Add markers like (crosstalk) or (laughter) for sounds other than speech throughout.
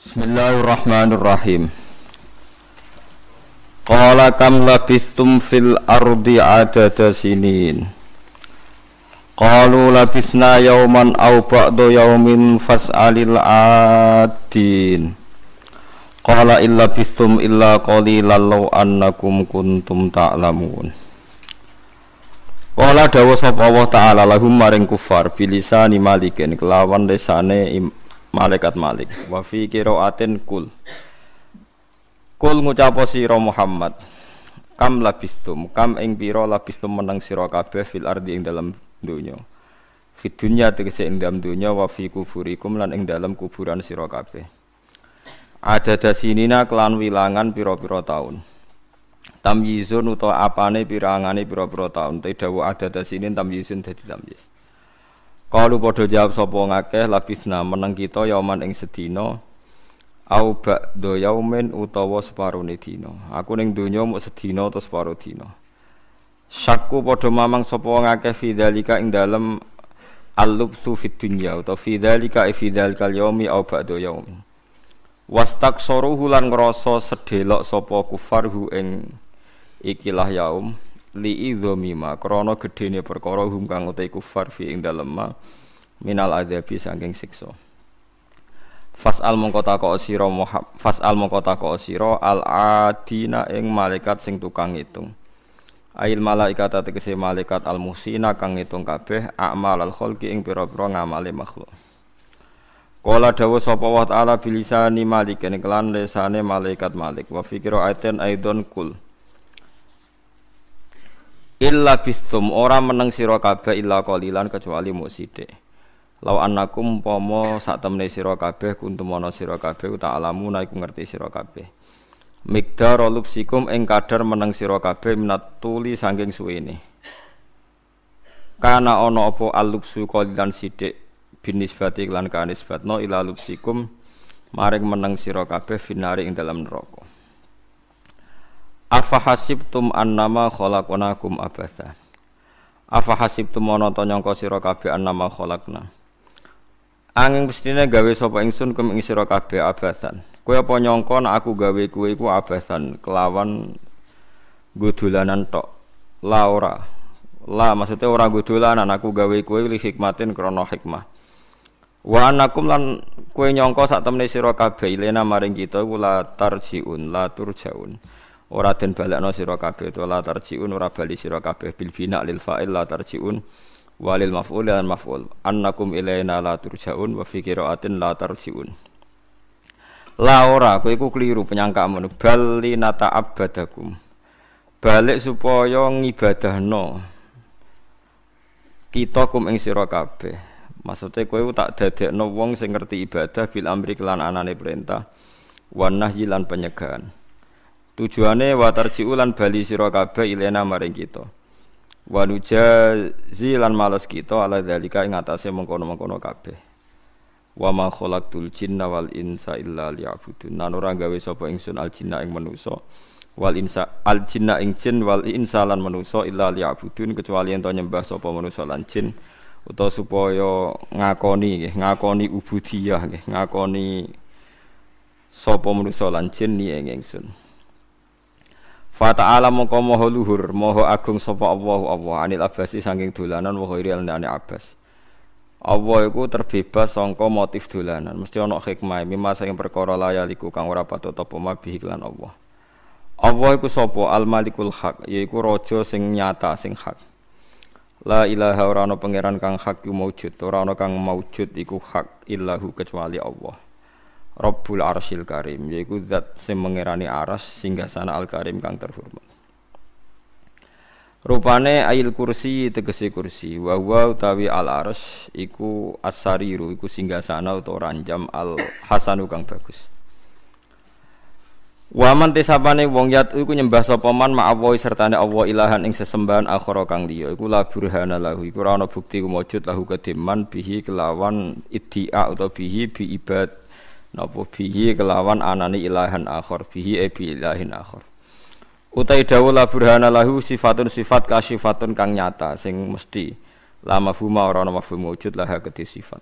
Bismillahirrahmanirrahim. Qala kam labistum fil ardi adada sinin. Qalu labisna yawman aw ba'da yawmin fas'alil adin. Qala illa bistum illa qalilan law annakum kuntum ta'lamun. Qala dawa sapa Allah taala lahum maring kufar bilisani malikin kelawan lesane malaikat Malik wa fi qiraatin kul. Kul ngucapo sira Muhammad. Kam labistum kam ing pira labistum meneng sira kabeh fil ardi ing dalam dunya fit dunya tegese ing dalam dunya wa fi kuburikum lan ing dalam kuburan sira kabeh. Ada dasinina kelan wilangan pira-pira taun. Tamyizun utawa apane pirangane pira-pira taun. Te dawu ada dasinin tamyizun dadi tamyiz Kalu padha jawab sapa ngakeh labisna meneng kita yauman ing sedina au ba'da yaumin utawa separone dina. Aku ning donya mung sedina utawa separo dina. Syakku padha mamang sapa ngakeh fidzalika ing dalem al-lubsu fid dunya utawa fidzalika fi dzalikal yaumi au ba'da yaumin. Wastaksaruhu lan ngrasa sedelok sapa kufarhu ing ikilah yaum li idzamima krana gedene perkara hum kang utai kufar fi ing dalem minal adzabi saking siksa. Fas'al mongko takok sira Fas'al mongko takok sira al adina ing malaikat sing tukang ngitung. Ail malaikat tegese malaikat al musina kang ngitung kabeh amal al khalqi ing pira-pira ngamale makhluk. Kala dawa sapa wa taala bilisani malik kelan lesane malaikat malik wa fikra aiten aidon kul illa bistum. Ora meneng sira kabeh illa qalilan kecuali muk sithik. Law annakum pomo sak temne sira kabeh kuntum ana sira kabeh ta alamu iku ngerti sira kabeh. Mikdar lupsikum ing kadar meneng sira kabeh minat tuli saking suwene Kana ana apa alupsu qalilan sithik binisbati lan kanisbatno ila lupsikum maring meneng sira kabeh finari ing dalam neraka Afa hasibtum annama khalaqnakum abasa. Afa hasibtum ana ta nyangka sira kabeh annama khalaqna. Angin mestine gawe sapa ingsun kum ing sira kabeh abasan. Kowe apa nyangka nek aku gawe kowe iku abasan kelawan godolanan tok. La ora. La maksudnya ora godolanan aku gawe kowe li hikmatin krana hikmah. Wa anakum lan kowe nyangka sak temne sira kabeh ilena maring kita la tarjiun la turjaun ora den balekno sira kabeh to la tarjiun ora bali sira kabeh. Bil bina lil fa'il la tarjiun walil maf'ul lan maf'ul. Annakum ilaina la turjaun wa fi qira'atin la tarjiun. La ora kowe iku kliru penyangkamu bal nata abadakum balik supaya ngibadahno kita kum ing sira kabeh. Maksudnya kowe tak dadekno wong sing ngerti ibadah bil amri kelan anane perintah wan nahyi lan penyegahan Tujuane wa tarji'u bali sira kabeh ilena maring kita. Wa nujazi lan males kita ala zalika ing atase mengkono-mengkono kabeh. Wa ma khalaqtul jinna wal insa illa liya'budun. Nan ora gawe sapa ingsun al jinna ing manusa wal insa al jinna ing jin wal insa lan manusa illa liya'budun kecuali ento nyembah sapa manusa lan jin utawa supaya ngakoni nggih ngakoni ubudiyah nggih ngakoni sapa manusa lan jin ing ingsun. Fa ta'ala mongko maha luhur, maha agung sapa Allah Allah anil abasi saking dolanan wa ghairi alani abas. Allah iku terbebas sangka motif dolanan. Mesti ana hikmah mimma saking perkara layaliku kang ora patut apa mabihi lan Allah. Allah iku sapa al malikul haq, yaiku raja sing nyata sing hak. La ilaha ora ana pangeran kang hak maujud, ora ana kang maujud iku hak illahu kecuali Allah. Rabbul Arsyil Karim yaiku zat sing mengerani aras sana Al Karim kang terhormat. Rupane ayil kursi tegese kursi wa huwa utawi al arsy iku asariru iku sana utawa ranjam al hasanu kang bagus. Waman tesapane wong yat iku nyembah sapa man ma'awahi sertane Allah ilahan ing sesembahan akhara kang liya iku la burhana lahu iku ora ana bukti kumujud lahu kediman bihi kelawan iddia utawa bihi bi ibad napa bihi kelawan anani ilahan akhir bihi e bi ilahin akhir utai dawuh la burhana lahu sifatun sifat kasifatun kang nyata sing mesti. La mafhuma ora ana mafhum wujud lah kedhi sifat.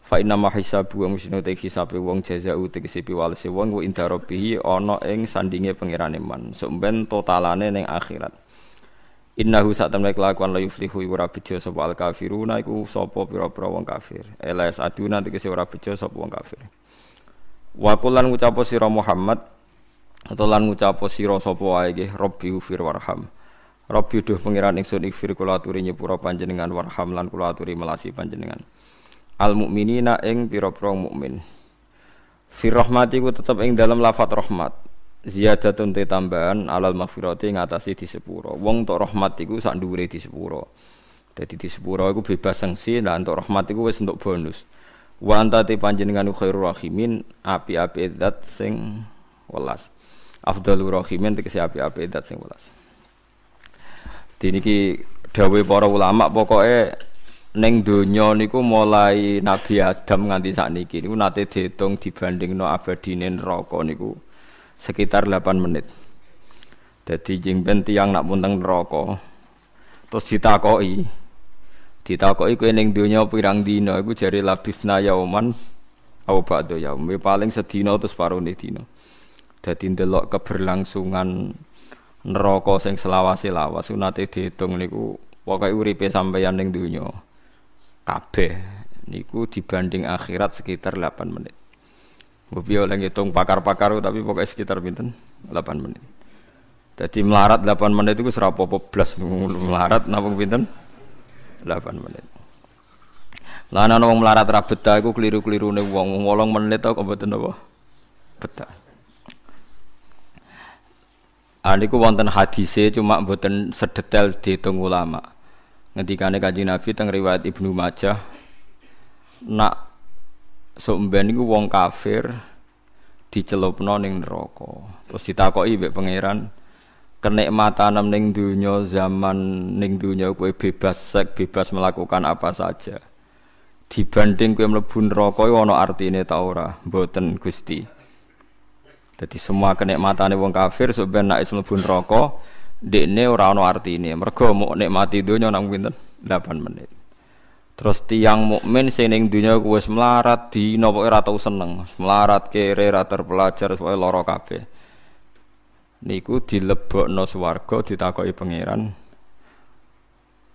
Fa inna ma hisabu wa musinu te hisabe wong jazau te kesipi walese wong wa inda rabbihi ana ing sandinge pangerane man. Sumben totalane ning akhirat. Innahu sak temne kelakuan la yuflihu ora bejo sapa al kafiruna iku sapa pira-pira wong kafir. Elas aduna tegese ora bejo sapa wong kafir Wa kullan ngucapo sira Muhammad atau lan ngucapo sira sapa wae nggih Rabbi ufir warham Rabbi duh pangeran ingsun ikfir kula aturi nyepura panjenengan warham lan kula aturi melasi panjenengan al mukminina ing pira-pira mukmin. Fi rahmati ku tetep ing dalam lafat rahmat. Ziyadatun te tambahan alal maghfirati ngatasi di sepuro. Wong tok rahmat iku sak dhuwure di sepuro. Dadi di sepuro iku bebas sanksi lan untuk rahmat iku wis untuk bonus. Wa anta te panjenengan khairur rahimin api-api zat sing welas. Afdalur rahimin tegese api-api zat sing welas. Diniki dawuh para ulama pokoknya Neng donya niku mulai Nabi Adam nganti sakniki niku nate diitung dibandingno abadine neraka niku sekitar 8 menit. Dadi jeng ben tiyang nak punteng neraka terus ditakoki ditakoki kowe ning donya pirang dina iku jare labisna yauman au ba'da yaum paling sedina terus parone dina. Dadi ndelok keberlangsungan neraka sing selawase lawas nate diitung niku pokoke uripe sampeyan ning donya kabeh niku dibanding akhirat sekitar 8 menit. Mbok oleh ngitung pakar-pakar tapi pokoknya sekitar pinten 8 menit. Jadi melarat 8 menit itu serapa apa blas melarat napa pinten 8 menit. Lah ana wong melarat ra betah iku kliru-klirune wong 8 menit kok mboten apa betah. Ah niku wonten hadise cuma mboten sedetail dihitung ulama ngendikane Kanjeng Nabi teng riwayat Ibnu Majah nak somben iku wong kafir dicelupno ning neraka terus ditakoki mbek pangeran kenikmatan ning dunya zaman ning dunya kowe bebas sek bebas melakukan apa saja. Dibanding kowe mlebu neraka ana artine ta ora? Mboten Gusti. Jadi semua kenikmatane wong kafir sampeyan nek mlebu neraka dekne ora ana artine. Mergo mau nikmati donya nang pinten? 8 menit. Terus tiang mukmin sing ning donya wis melarat di napa ora tau seneng. Melarat kere ra terpelajar pokoke lara kabeh niku dilebokno swarga ditakoki pangeran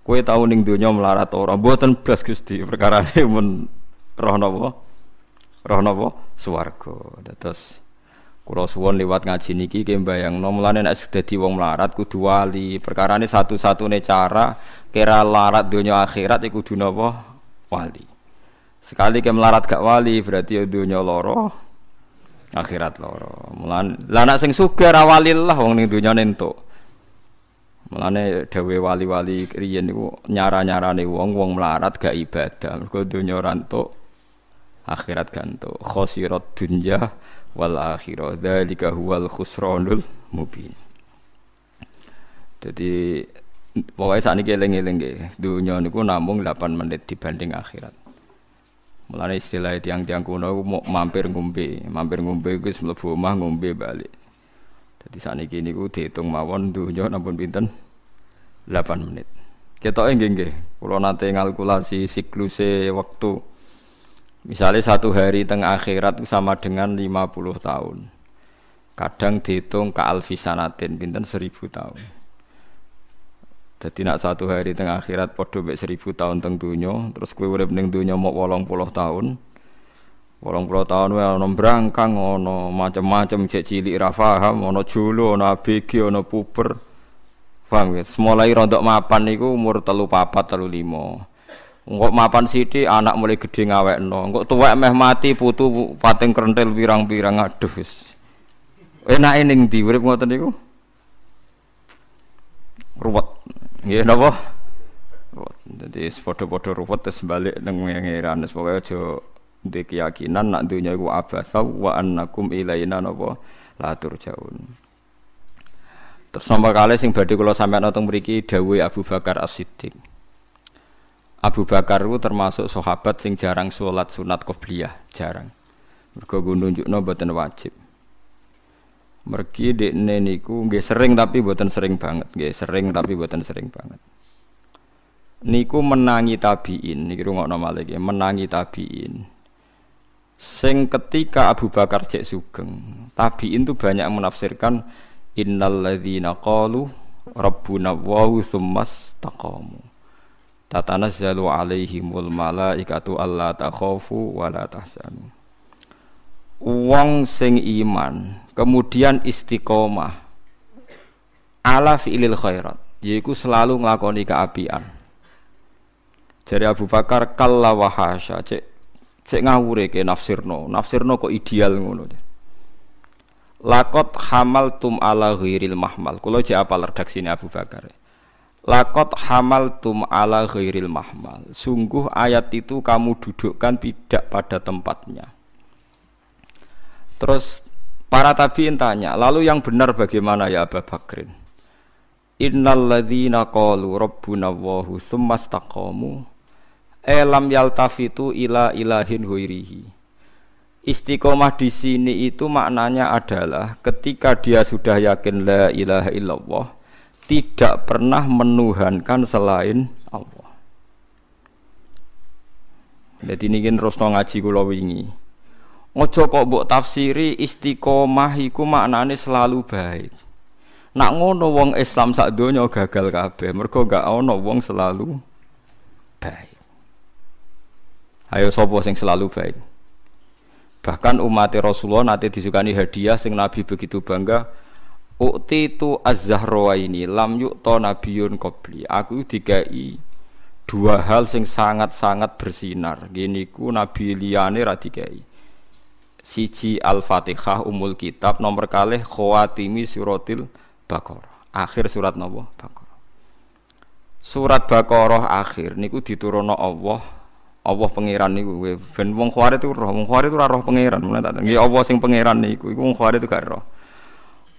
kowe tau ning donya melarat ora mboten blas Gusti perkara mun roh napa roh napa swarga terus Kulo suwon lewat ngaji niki ki mbayangno mulane nek dadi wong melarat kudu wali. Perkarane satu-satune cara kira larat donya akhirat iku kudu napa? Wali. Sekali ke melarat gak wali berarti ya donya loro akhirat loro. Mulane lah sing sugih ra wali lah wong ning donya entuk. Mulane dawuh wali-wali riyen niku nyara-nyarane wong wong melarat gak ibadah. Mergo donya ora entuk akhirat gantuk. Khosirat dunya wal akhirah dzalika huwal khusranul mubin jadi pokoknya saat ini eling-eling dunia niku namung 8 menit dibanding akhirat mulai istilah tiang-tiang kuno mau mampir ngombe. Mampir ngombe itu mlebu omah ngombe balik. Jadi saat ini niku dihitung mawon dunia nampun pinten? 8 menit. Kita nggih nggih. Kula nate ngalkulasi siklusnya waktu Misalnya satu hari tengah akhirat sama dengan 50 tahun. Kadang dihitung ke alfisanatin, pinten? Seribu tahun. Jadi nak satu hari tengah akhirat podo bek seribu tahun teng dunia, terus kue urip ning dunia mau wolong puluh tahun. Wolong puluh tahun wae ono brangkang, ono macam-macam cek cilik ra paham, ono jolo, ono ABG, ono puber. Paham ya? Semulai rontok mapan niku umur telu papat telu limo. Engkok mapan sithik anak mulai gede ngawekno. Engkok tuwek meh mati putu pating krentel pirang-pirang aduh wis. Enake ning ndi urip ngoten niku? Ruwet. Nggih napa? Dadi padha-padha ruwet terus balik nang ngeran wis pokoke aja ndek keyakinan nak dunya iku abasa wa annakum ilaina napa la turjaun. Terus nomor kali sing badhe kula sampeyan teng mriki dawuh Abu Bakar As-Siddiq. Abu Bakar itu termasuk sahabat sing jarang sholat sunat qobliyah, jarang. Mergo nunjukno mboten wajib. Mergi dekne niku nggih sering tapi mboten sering banget, nggih sering tapi mboten sering banget. Niku menangi tabiin, niki rungokno malih menangi tabiin. Sing ketika Abu Bakar cek sugeng, tabiin itu banyak menafsirkan innal ladzina qalu rabbuna wa tsummas taqamu. Tatanazzalu alaihimul malaikatu alla takhafu wa la tahzanu. Wong sing iman, kemudian istiqomah ala fi'lil khairat, yaitu selalu nglakoni keapian. Jadi Abu Bakar kalla wahasya, cek cek ngawure ke nafsirno, nafsirno kok ideal ngono. Lakot hamal tum ala ghairil mahmal. Kulo jek apal redaksine Abu Bakar. Lakot hamal tum ala ghairil mahmal. Sungguh ayat itu kamu dudukkan tidak pada tempatnya. Terus para tabiin tanya, lalu yang benar bagaimana ya Abu Bakrin? Innal ladzina qalu rabbuna Allahu tsumma elam yaltafitu ila ilahin huirihi Istiqomah di sini itu maknanya adalah ketika dia sudah yakin la ilaha illallah tidak pernah menuhankan selain Allah. Jadi ini kan terus ngaji kula wingi. Ojo kok mbok tafsiri istiqomah iku maknane selalu baik. Nak ngono wong Islam sak donya gagal kabeh, mergo gak ono wong selalu baik. Ayo sapa sing selalu baik? Bahkan umat Rasulullah nanti disukani hadiah sing Nabi begitu bangga. Ukti itu az-zahra ini lam yukta nabiyun qabli. Aku dikai dua hal sing sangat-sangat bersinar. Gini ku Nabi liyane ra dikai. Siji Al-Fatihah umul kitab nomor kalih khawatimi suratil Baqarah. Akhir surat napa? Baqarah. Surat Baqarah akhir niku diturunno Allah Allah pangeran niku ben wong khawarit itu roh wong khawarit itu roh pangeran mulane tak nggih Allah sing pangeran niku iku wong khawarit itu gak roh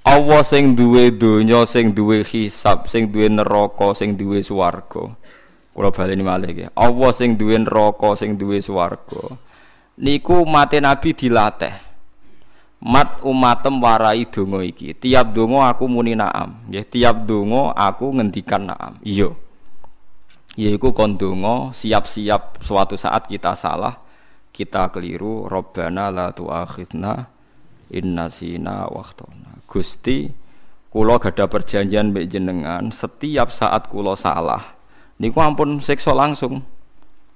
Allah sing duwe donya sing duwe hisab sing duwe neraka sing duwe swarga kula baleni malih nggih Allah sing duwe neraka sing duwe swarga niku mate nabi dilatih. Mat umatem warai donga iki. Tiap donga aku muni naam. Nggih tiap donga aku ngendikan naam. Iya. Yaiku kondongo siap-siap suatu saat kita salah kita keliru robbana la tuakhidna inna sina waktona Gusti kulo gada perjanjian mbek jenengan setiap saat kulo salah niku ampun sekso langsung.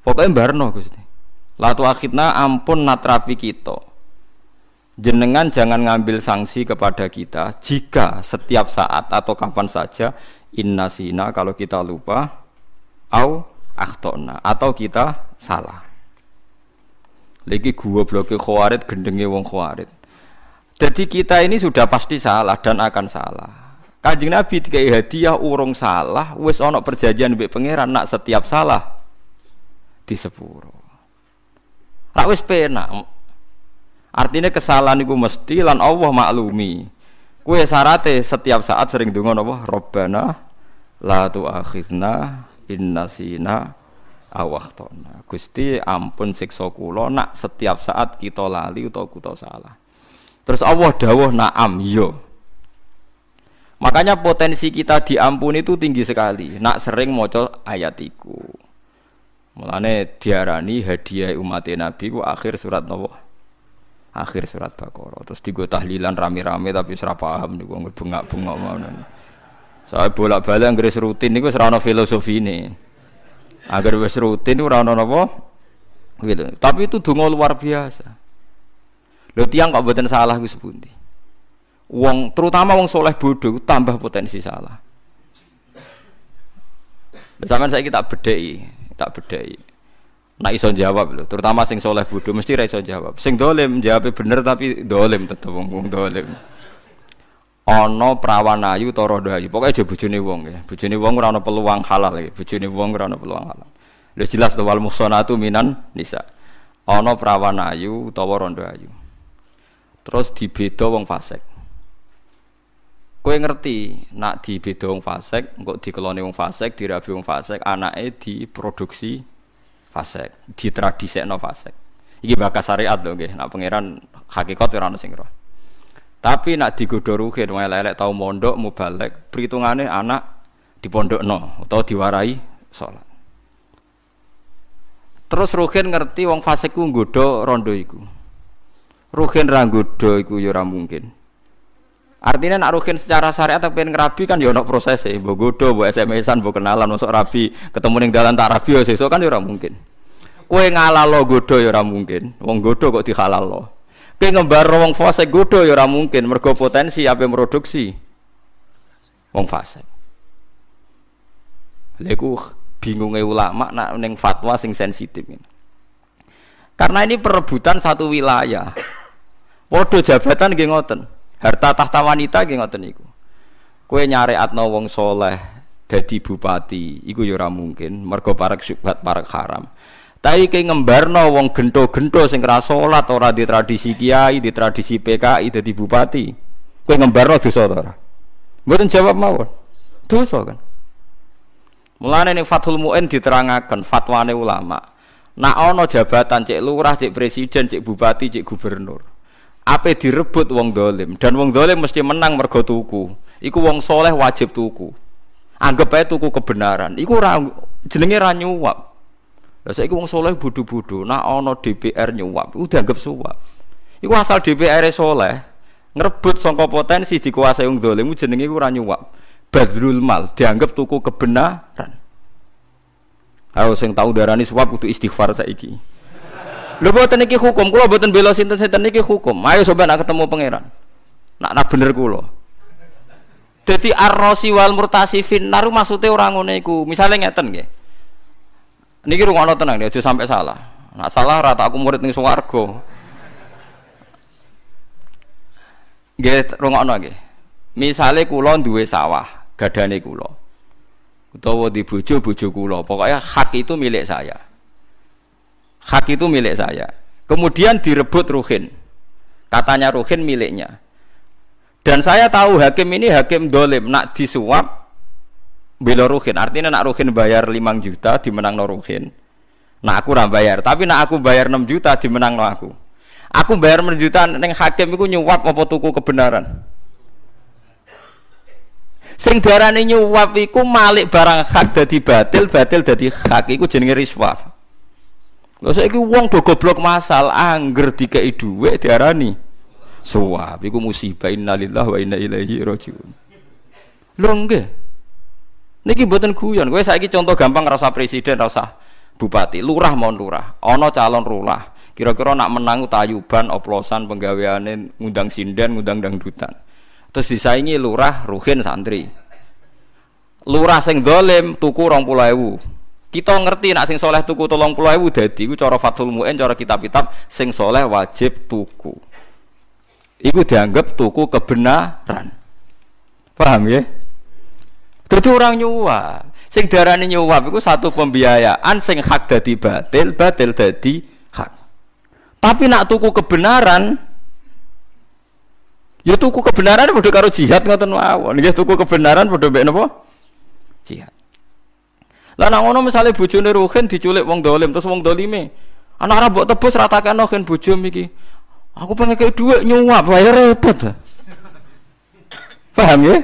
Pokoknya barno Gusti la tuakhidna ampun natrapi kita jenengan jangan ngambil sanksi kepada kita jika setiap saat atau kapan saja inna sina kalau kita lupa au akhtona atau kita salah. Lagi gua bloke khawarid gendenge wong khawarid. Jadi kita ini sudah pasti salah dan akan salah. Kanjeng Nabi dikai hadiah urung salah, wis ana perjanjian mbek pangeran nak setiap salah di sepuro. Rak wis penak. Artinya kesalahan itu mesti lan Allah maklumi. Kue sarate setiap saat sering dengar apa? Robbana la tu'akhidna inna sina awaktona Gusti ampun siksa kula nak setiap saat kita lali utawa kita salah terus Allah dawuh na'am yo makanya potensi kita diampuni itu tinggi sekali nak sering maca ayat iku mulane diarani hadiah umat Nabi ku akhir surat nopo akhir surat Baqarah terus digo tahlilan rame-rame tapi serap paham niku bengak-bengok ngono saya bolak-balik anggere rutin niku ora filosofi ini. Agar wis rutin ora ana napa? Gitu. Tapi itu donga luar biasa. Lho tiang kok mboten salah ku sepundi. Wong terutama wong soleh bodoh tambah potensi salah. Bersama saya kita bedai, tak bedai. Nak iso jawab lho, terutama sing soleh bodoh mesti ra iso jawab. Sing dolim jawab bener tapi dolim tetep wong wong dolim ana prawan ayu ta rondo ayu. Pokoke aja bojone wong ya. Bojone wong ora ana peluang halal ya. Bojone wong ora ana peluang halal. Lha jelas to wal muhsanatu minan nisa. Ana prawan ayu utawa rondo ayu. Terus dibeda wong fasik. Kowe ngerti nak dibeda wong fasik, engko dikelone wong fasik, dirabi wong fasik, anake diproduksi fasik, ditradisekno fasik. Iki bakas syariat lho nggih. Nak pangeran hakikat ora ana sing roh. Tapi nak digodho ruhin wong elek tau mondok mubalek, perhitungane anak dipondokno utawa diwarai salat. Terus ruhin ngerti wong fasik ku nggodho rondo iku. Ruhin ra iku ya mungkin. Artinya nak ruhin secara syariat tapi ngerabi kan ya ono proses e, mbok godho, mbok SMS-an, mbok kenalan, masuk rabi, ketemu ning dalan tak rabi ya sesuk kan ya ora mungkin. Kowe ngalalo godho ya ora mungkin. Wong godho kok dihalalno. Kowe ngembar wong fasik godho ya ora mungkin, mergo potensi ape produksi wong fasik. Lha iku bingungnya ulama nak neng fatwa sing sensitif ini. Karena ini perebutan satu wilayah. Waduh jabatan nggih ngoten. Harta tahta wanita nggih ngoten niku. Kowe atno wong soleh dadi bupati, iku ya ora mungkin, mergo parek syubhat parek haram. Tapi kayak ngembarno wong gento-gento sing ora salat ora di tradisi kiai, di tradisi PKI dadi bupati. Kowe ngembarno dosa ta ora? Mboten jawab mawon. Dosa kan. Mulane ning Fathul Muin diterangaken fatwane ulama. Nak ana jabatan cek lurah, cek presiden, cek bupati, cek gubernur Ape direbut wong dolim dan wong dolim mesti menang mergo tuku. Iku wong soleh wajib tuku. Anggap aja tuku kebenaran. Iku ra jenenge ra nyuap. Lah saiki wong soleh bodho-bodho, nak ana DPR nyuap, iku dianggap suap. Iku asal DPR soleh ngrebut sangka potensi dikuasai wong dolim jenenge iku ra nyuap. Badrul mal dianggap tuku kebenaran. Ayo sing tau darani suap kudu istighfar saiki. Lho boten iki hukum, kula boten bela sinten-sinten iki hukum. Ayo coba nak ketemu pangeran. Nak nak bener kula. Dadi ar-rasi wal murtasi finnar maksude ora ngene iku. Misale ngeten nggih. Niki rungokno tenang ya, aja sampai salah. Nak salah rata aku murid ning swarga. Nggih rungokno nggih. Misale kula duwe sawah, gadane kula. Utawa di bojo bojo kula, pokoknya hak itu milik saya hak itu milik saya. Kemudian direbut Ruhin. Katanya Ruhin miliknya. Dan saya tahu hakim ini hakim dolim. Nak disuap bila Ruhin. Artinya nak Ruhin bayar 5 juta dimenang no Ruhin. Nak aku ram bayar. Tapi nak aku bayar 6 juta dimenang no aku. Aku bayar 6 juta neng hakim itu nyuap apa tuku kebenaran? Sing darane nyuap iku malik barang hak dadi batil batil dadi hak. Iku jenenge riswah Lha saiki wong do goblok masal angger dikeki dhuwit diarani suwab iku musibah innalillahi wa inna ilaihi rajiun. Lho nggih. Niki mboten guyon. Kowe saiki contoh gampang rasa presiden, rasa bupati, lurah mau lurah. Ana calon lurah. Kira-kira nak menang tayuban oplosan penggaweane ngundang sinden, ngundang dangdutan. Terus disaingi lurah, ruhin santri. Lurah sing dolim tuku 20.000. Kita ngerti nak sing soleh tuku tolong puluh ewu dadi iku cara Fathul Mu'in cara kitab-kitab sing soleh wajib tuku. Iku dianggap tuku kebenaran. Paham ya? Jadi orang nyuap. Sing darani nyuap iku satu pembiayaan sing hak dadi batil, batil dadi hak. Tapi nak tuku kebenaran ya tuku kebenaran padha karo jihad ngoten mawon. Nggih tuku kebenaran padha mbek napa? Jihad. Lah nang ngono misale bojone Ruhin diculik wong dolim terus wong dolime. Anak ora mbok tebus ratakan Ruhin bojo iki. Aku pengen kayak duit nyuap, bayar repot. Paham ya?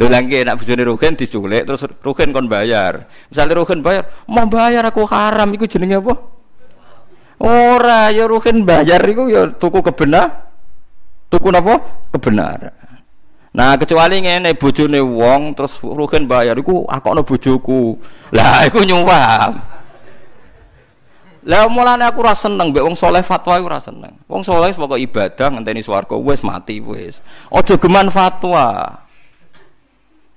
Lho lagi nak bojone Ruhin diculik terus Ruhin kon bayar. Misalnya Ruhin bayar, mau bayar aku haram iku jenenge apa? Ora ya bayar iku ya tuku kebenar. Tuku napa? Kebenaran. Nah kecuali ngene bojone wong terus rugen bayar iku akokno bojoku. Lah iku nyuwap. Lah mulane aku ora seneng mbek wong soleh fatwa ora seneng. Wong soleh pokok ibadah ngenteni swarga wis mati wis. Aja geman fatwa.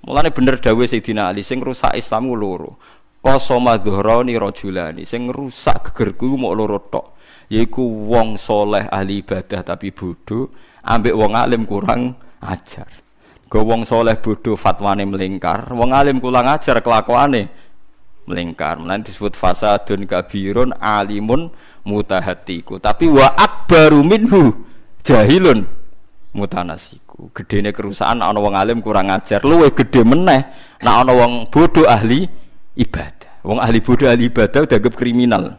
Mulane bener dawuh Sayyidina Ali sing rusak Islam loro. Qasama dhuhrani rajulani sing rusak gegerku mau loro tok. Yaiku wong soleh ahli ibadah tapi bodoh, ambek wong alim kurang ajar. Go wong soleh bodoh fatwane melingkar, wong alim kula ngajar kelakuane melingkar. Nanti disebut fasadun kabirun alimun mutahatiku. Tapi wa akbaru minhu jahilun mutanasiku. Gedene kerusakan ana wong alim kurang ajar, luwe gede meneh nek ana wong bodoh ahli ibadah. Wong ahli bodoh ahli ibadah dianggap kriminal.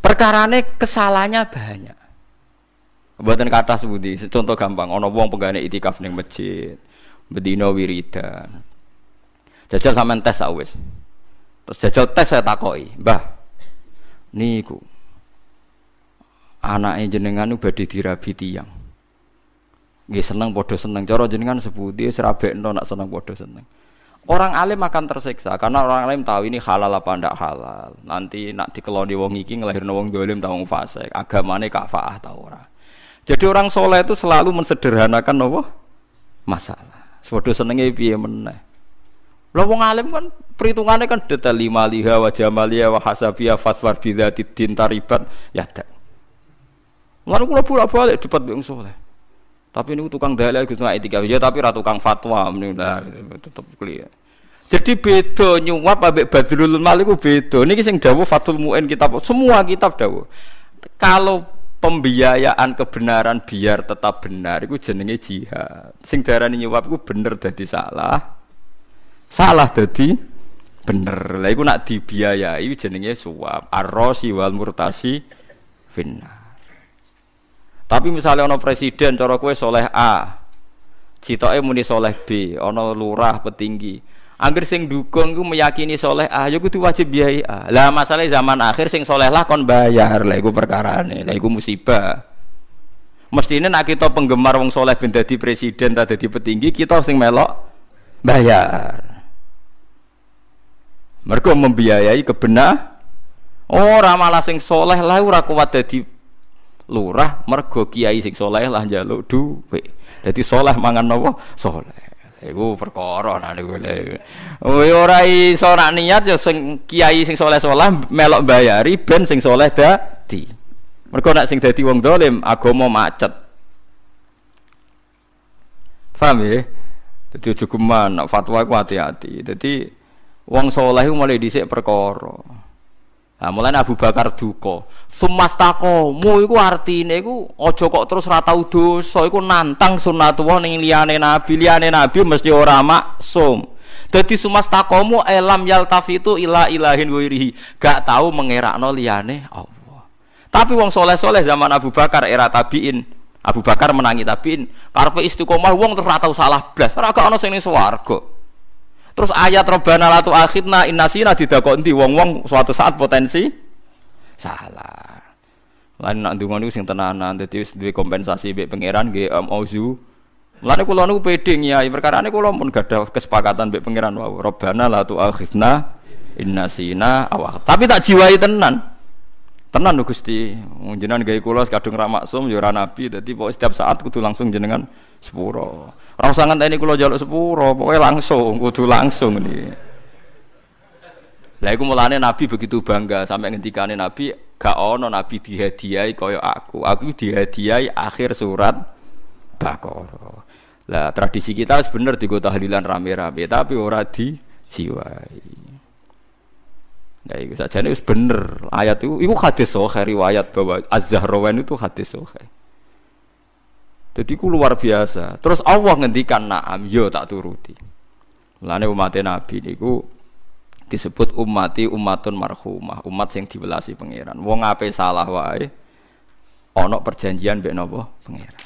Perkarane kesalahannya banyak. Buatan kata sebudi, contoh gampang. Ono wong pegane itikaf neng masjid, bedino wiridan. Jajal sama tes awes. Terus jajal tes saya takoi, bah, niku. anake jenengan badhe dirabi tiyang. Nggih seneng padha seneng. Cara jenengan sebuti serabekno nak seneng padha seneng. Orang alim akan tersiksa karena orang alim tahu ini halal apa ndak halal. Nanti nak dikeloni wong iki ngelahirno wong dolim ta wong fasik, agamane kafaah ta ora. Jadi orang soleh itu selalu mensederhanakan nopo masalah. Sepodo senenge piye meneh. Lah wong alim kan perhitungannya kan detail lima liha wa jamaliya wa hasabiya fatwar bidzati din taribat ya tak. Lalu kula bolak-balik debat wong soleh. Tapi ini tukang dalil gitu nggak etika ya tapi ratu tukang fatwa ini lah tetap clear. Jadi beda nyuap abek Badrul Malik beda. Ini sing dawuh Fathul Muin kitab semua kitab dawuh. Kalau pembiayaan kebenaran biar tetap benar itu jenenge jihad. Sing darani nyuap itu bener dadi salah. Salah dadi bener. Lah iku nak dibiayai jenenge suap. Ar-rasi wal murtasi finnar. Tapi misalnya ono presiden cara kue soleh A, citoke muni soleh B, ono lurah petinggi. Angger sing dukung ku meyakini soleh A, ya kudu wajib biayai A. Lah masalah zaman akhir sing soleh lah kon bayar, lah iku perkarane, lah iku musibah. Mestinya nak kita penggemar wong soleh ben dadi presiden ta dadi petinggi, kita sing melok bayar. Mereka membiayai kebenar. Ora malah sing soleh lah ora kuat dadi lurah mergo kiai sing soleh lah njaluk dhuwit. Dadi soleh mangan napa? Soleh. Iku perkara nah niku. Oh ora iso nak niat ya sing kiai sing soleh-soleh melok bayari ben sing soleh dadi. Mergo nek sing dadi wong dolim agama macet. Paham ya? Jadi aja geman, fatwa ku hati-hati. Jadi wong soleh mulai dhisik perkara. Nah, mulai Abu Bakar duka. Sumastakomu iku artine iku aja kok terus ra tau dosa iku nantang sunnatullah ning liyane nabi, liyane nabi mesti ora maksum. Dadi sumastakomu elam yaltafitu ila ilahin wirihi, gak tahu mengerakno liyane Allah. Tapi wong soleh-soleh zaman Abu Bakar era tabiin, Abu Bakar menangi tabiin, karepe istiqomah wong terus ra tau salah blas, ora gak ana sing ning swarga. Terus ayat Robbana la tu'akhidna innasina didakoni wong-wong suatu saat potensi salah. Lan nak ndonga niku sing tenanan dadi wis kompensasi mbek pangeran nggih um, auzu. Mulane kula niku pede nyai perkarane kula pun gadah kesepakatan mbek pangeran wau. Robbana la tu'akhidna innasina awak. Tapi tak jiwai tenan. Tenan lho Gusti. Jenengan gawe kula kadung ra maksum ya nabi setiap saat kudu langsung jenengan sepuro. Ora usah ngenteni kula njaluk sepuro, pokoke langsung, kudu langsung ini. Lah iku mulane Nabi begitu bangga sampai ngendikane Nabi gak ono Nabi dihadiahi kaya aku. Aku dihadiahi akhir surat Baqarah. Lah tradisi kita sebener digo tahlilan rame-rame tapi ora dijiwai. Nah, itu saja ini bener ayat itu, itu hadis sohe riwayat bahwa Az-Zahrawan itu hadis sohe. Jadi ku luar biasa. Terus Allah ngendikan naam, yo tak turuti. Mulane umat Nabi niku disebut umati umatun marhumah, umat sing diwelasi pangeran. Wong ape salah wae ana perjanjian mbek napa pangeran.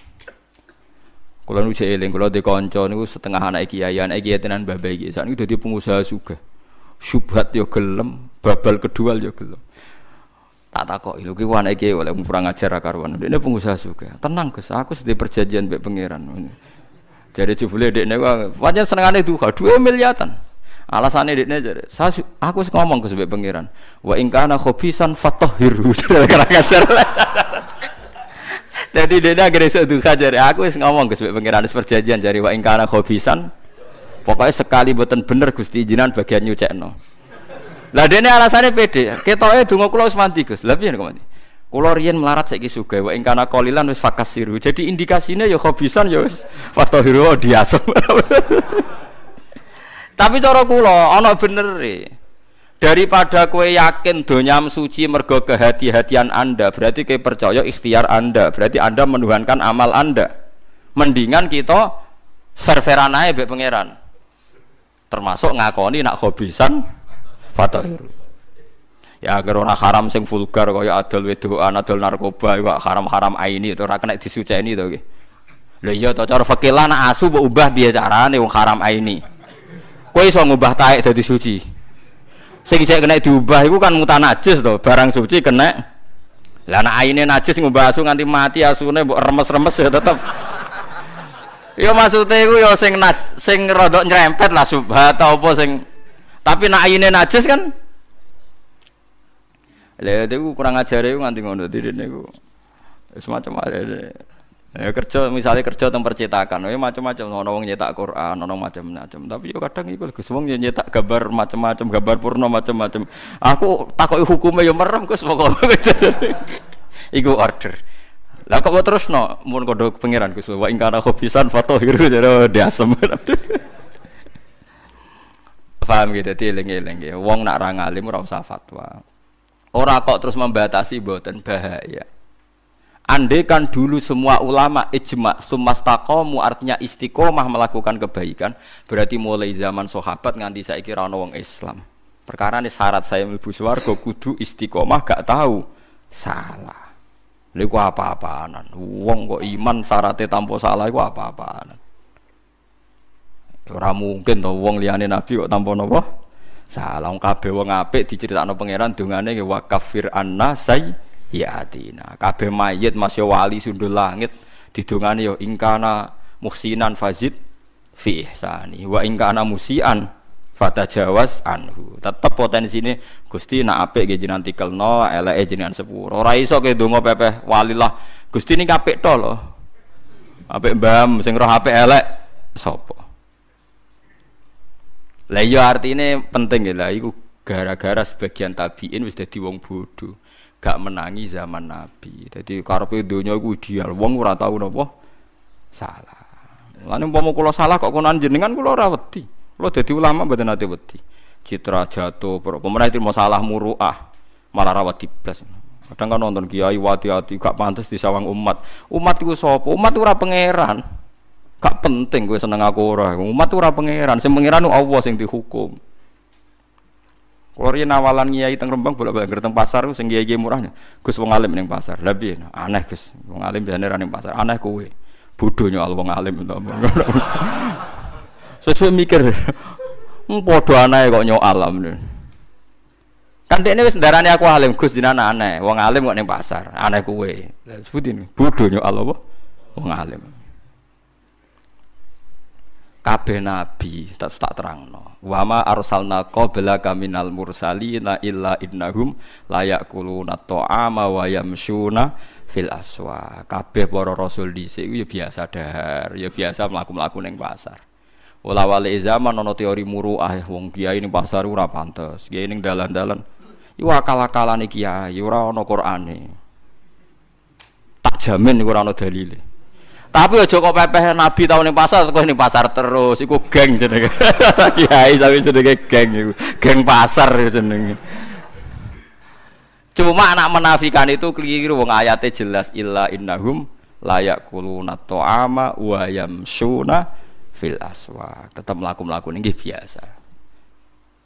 Kula nu eling kula de kanca niku setengah anak kiai, anak kiai tenan babai iki. Sak niku dadi pengusaha sugih. Syubhat yo gelem, babal kedua yo gelem tak takok lho ki wane iki oleh kurang ajar karuan. Ini pengusaha juga tenang Gus. Aku sedih perjanjian mbek pangeran. Jadi jebule dekne pancen senengane duha 2 miliatan. Alasannya dekne jadi saya aku ngomong ke mbek pangeran wa in kana khobisan (laughs) kurang ajar. (laughs) Jadi dia akhirnya iso duha jadi aku wis ngomong ke mbek pangeran perjanjian jadi wa in kana khobisan pokoknya sekali buatan bener Gusti jinan bagian nyucekno lah dene alasannya pede. Ketoke donga kula wis mandi Gus. Lah piye kok mandi? Kula melarat saiki sugih wa ing kana qalilan wis fakasiru. Jadi indikasine ya hobisan ya wis fatahiru diasem. (laughs) Tapi cara kula ana bener e. Daripada kue yakin donyam suci mergo kehati-hatian Anda, berarti kue percaya ikhtiar Anda, berarti Anda menuhankan amal Anda. Mendingan kita serveran aja pangeran. Termasuk ngakoni nak hobisan fatahiru ya agar orang haram sing vulgar kaya adol wedoan adol narkoba iku haram-haram aini itu ora kena disuceni to nggih. Lha iya to cara fikih lan asu mbok ubah piye carane wong haram aini. Kowe iso ngubah taek dadi suci. Sing isih kena diubah iku kan mutanajis to barang suci kena. Lah nek aine najis ngombe asu nganti mati asune mbok remes-remes ya tetep. Ya maksudnya iku ya sing sing rada nyerempet lah subhat apa sing tapi nek aine najis kan Lah itu kurang ajar itu nganti ngono dene niku. Semacam ada Ya kerja misalnya kerja tentang percetakan, ya macam-macam, ono wong nyetak Quran, ono macam-macam. Tapi yo kadang iku Gus wong nyetak gambar macam-macam, gambar purno macam-macam. Aku takoki hukumnya yo merem Gus pokoke. (laughs) iku order. Lah kok terus no, mun kodok pangeran Gus wa ing kana khobisan foto hiru (laughs) jare diasem. (laughs) Paham gitu, eling-eling ya. Wong nak ra ngalim ora usah fatwa. Ora kok terus membatasi boten bahaya. Andai kan dulu semua ulama ijma sumastakomu artinya istiqomah melakukan kebaikan berarti mulai zaman sahabat nganti saya kira wong Islam. Perkara ini syarat saya mlebu swarga kudu istiqomah gak tahu salah. Lha apa-apaanan. Wong kok iman syaratnya tanpa salah iku apa-apaanan. Ora mungkin to wong liyane nabi kok tanpa napa? Salah wong kabeh wong apik diceritakno pangeran dungane wa kafir anna say ya atina kabeh mayit masih wali sundul langit didongani yo ingkana muhsinan fazid fi ihsani wa ingkana musian fatajawas anhu. Tetep potensi ini Gusti nak apik nggih jenengan tikelno eleke jenengan sepuro. Ora iso ke donga pepeh walilah Gusti ini apik to lho. Apik mbam sing roh apik elek sapa lah iya artine penting ya lah iku gara-gara sebagian tabiin wis dadi wong bodoh gak menangi zaman Nabi. Jadi karepe donya iku ideal. Wong ora tau napa salah. Lan umpama kula salah kok konan jenengan kula ora wedi. Kula dadi ulama mboten nate wedi. Citra jatuh, pemerintah itu masalah muruah, malah rawat blas. Kadang kan nonton kiai wati-wati gak pantas disawang umat. Umat itu sapa? Umat ora pangeran. Gak penting gue seneng aku ora. Umat ora pangeran. Sing pangeran Allah sing dihukum. Kalau awalan ngiyai teng Rembang bolak-balik teng pasar sing kiai murahnya. Gus wong alim ning pasar. Piye? Aneh Gus. Wong alim biasane ra pasar. Aneh kowe. Bodhonya al wong alim (laughs) to. Sesuai mikir. Padha aneh kok nyok alam. Kan dekne wis ndarane aku alim Gus dinana aneh. Wong alim kok pasar. Aneh kowe. Sebutin bodhonya al? Wong alim kabeh nabi tak tak terangno. Wa ma arsalna qablaka minal mursalina illa innahum layak kuluna ta'ama wa yamshuna fil aswa. Kabeh para rasul dhisik ya biasa dahar ya biasa mlaku-mlaku ning pasar. Wala wale zaman ana teori muruah wong kiai ning pasar ora pantes kiai ning dalan-dalan. Iku akal-akalane kiai ora ana Qur'ane. Tak jamin ora ana dalile tapi aja kok pepeh Nabi tahun ning pasar kok ning pasar terus iku geng jenenge. (laughs) Kiai tapi jenenge geng iku. Geng pasar jenenge. Cuma anak menafikan itu keliru wong ayatnya jelas illa innahum layak kuluna to'ama wa yamsuna fil aswa. Tetap melaku-melaku ini biasa.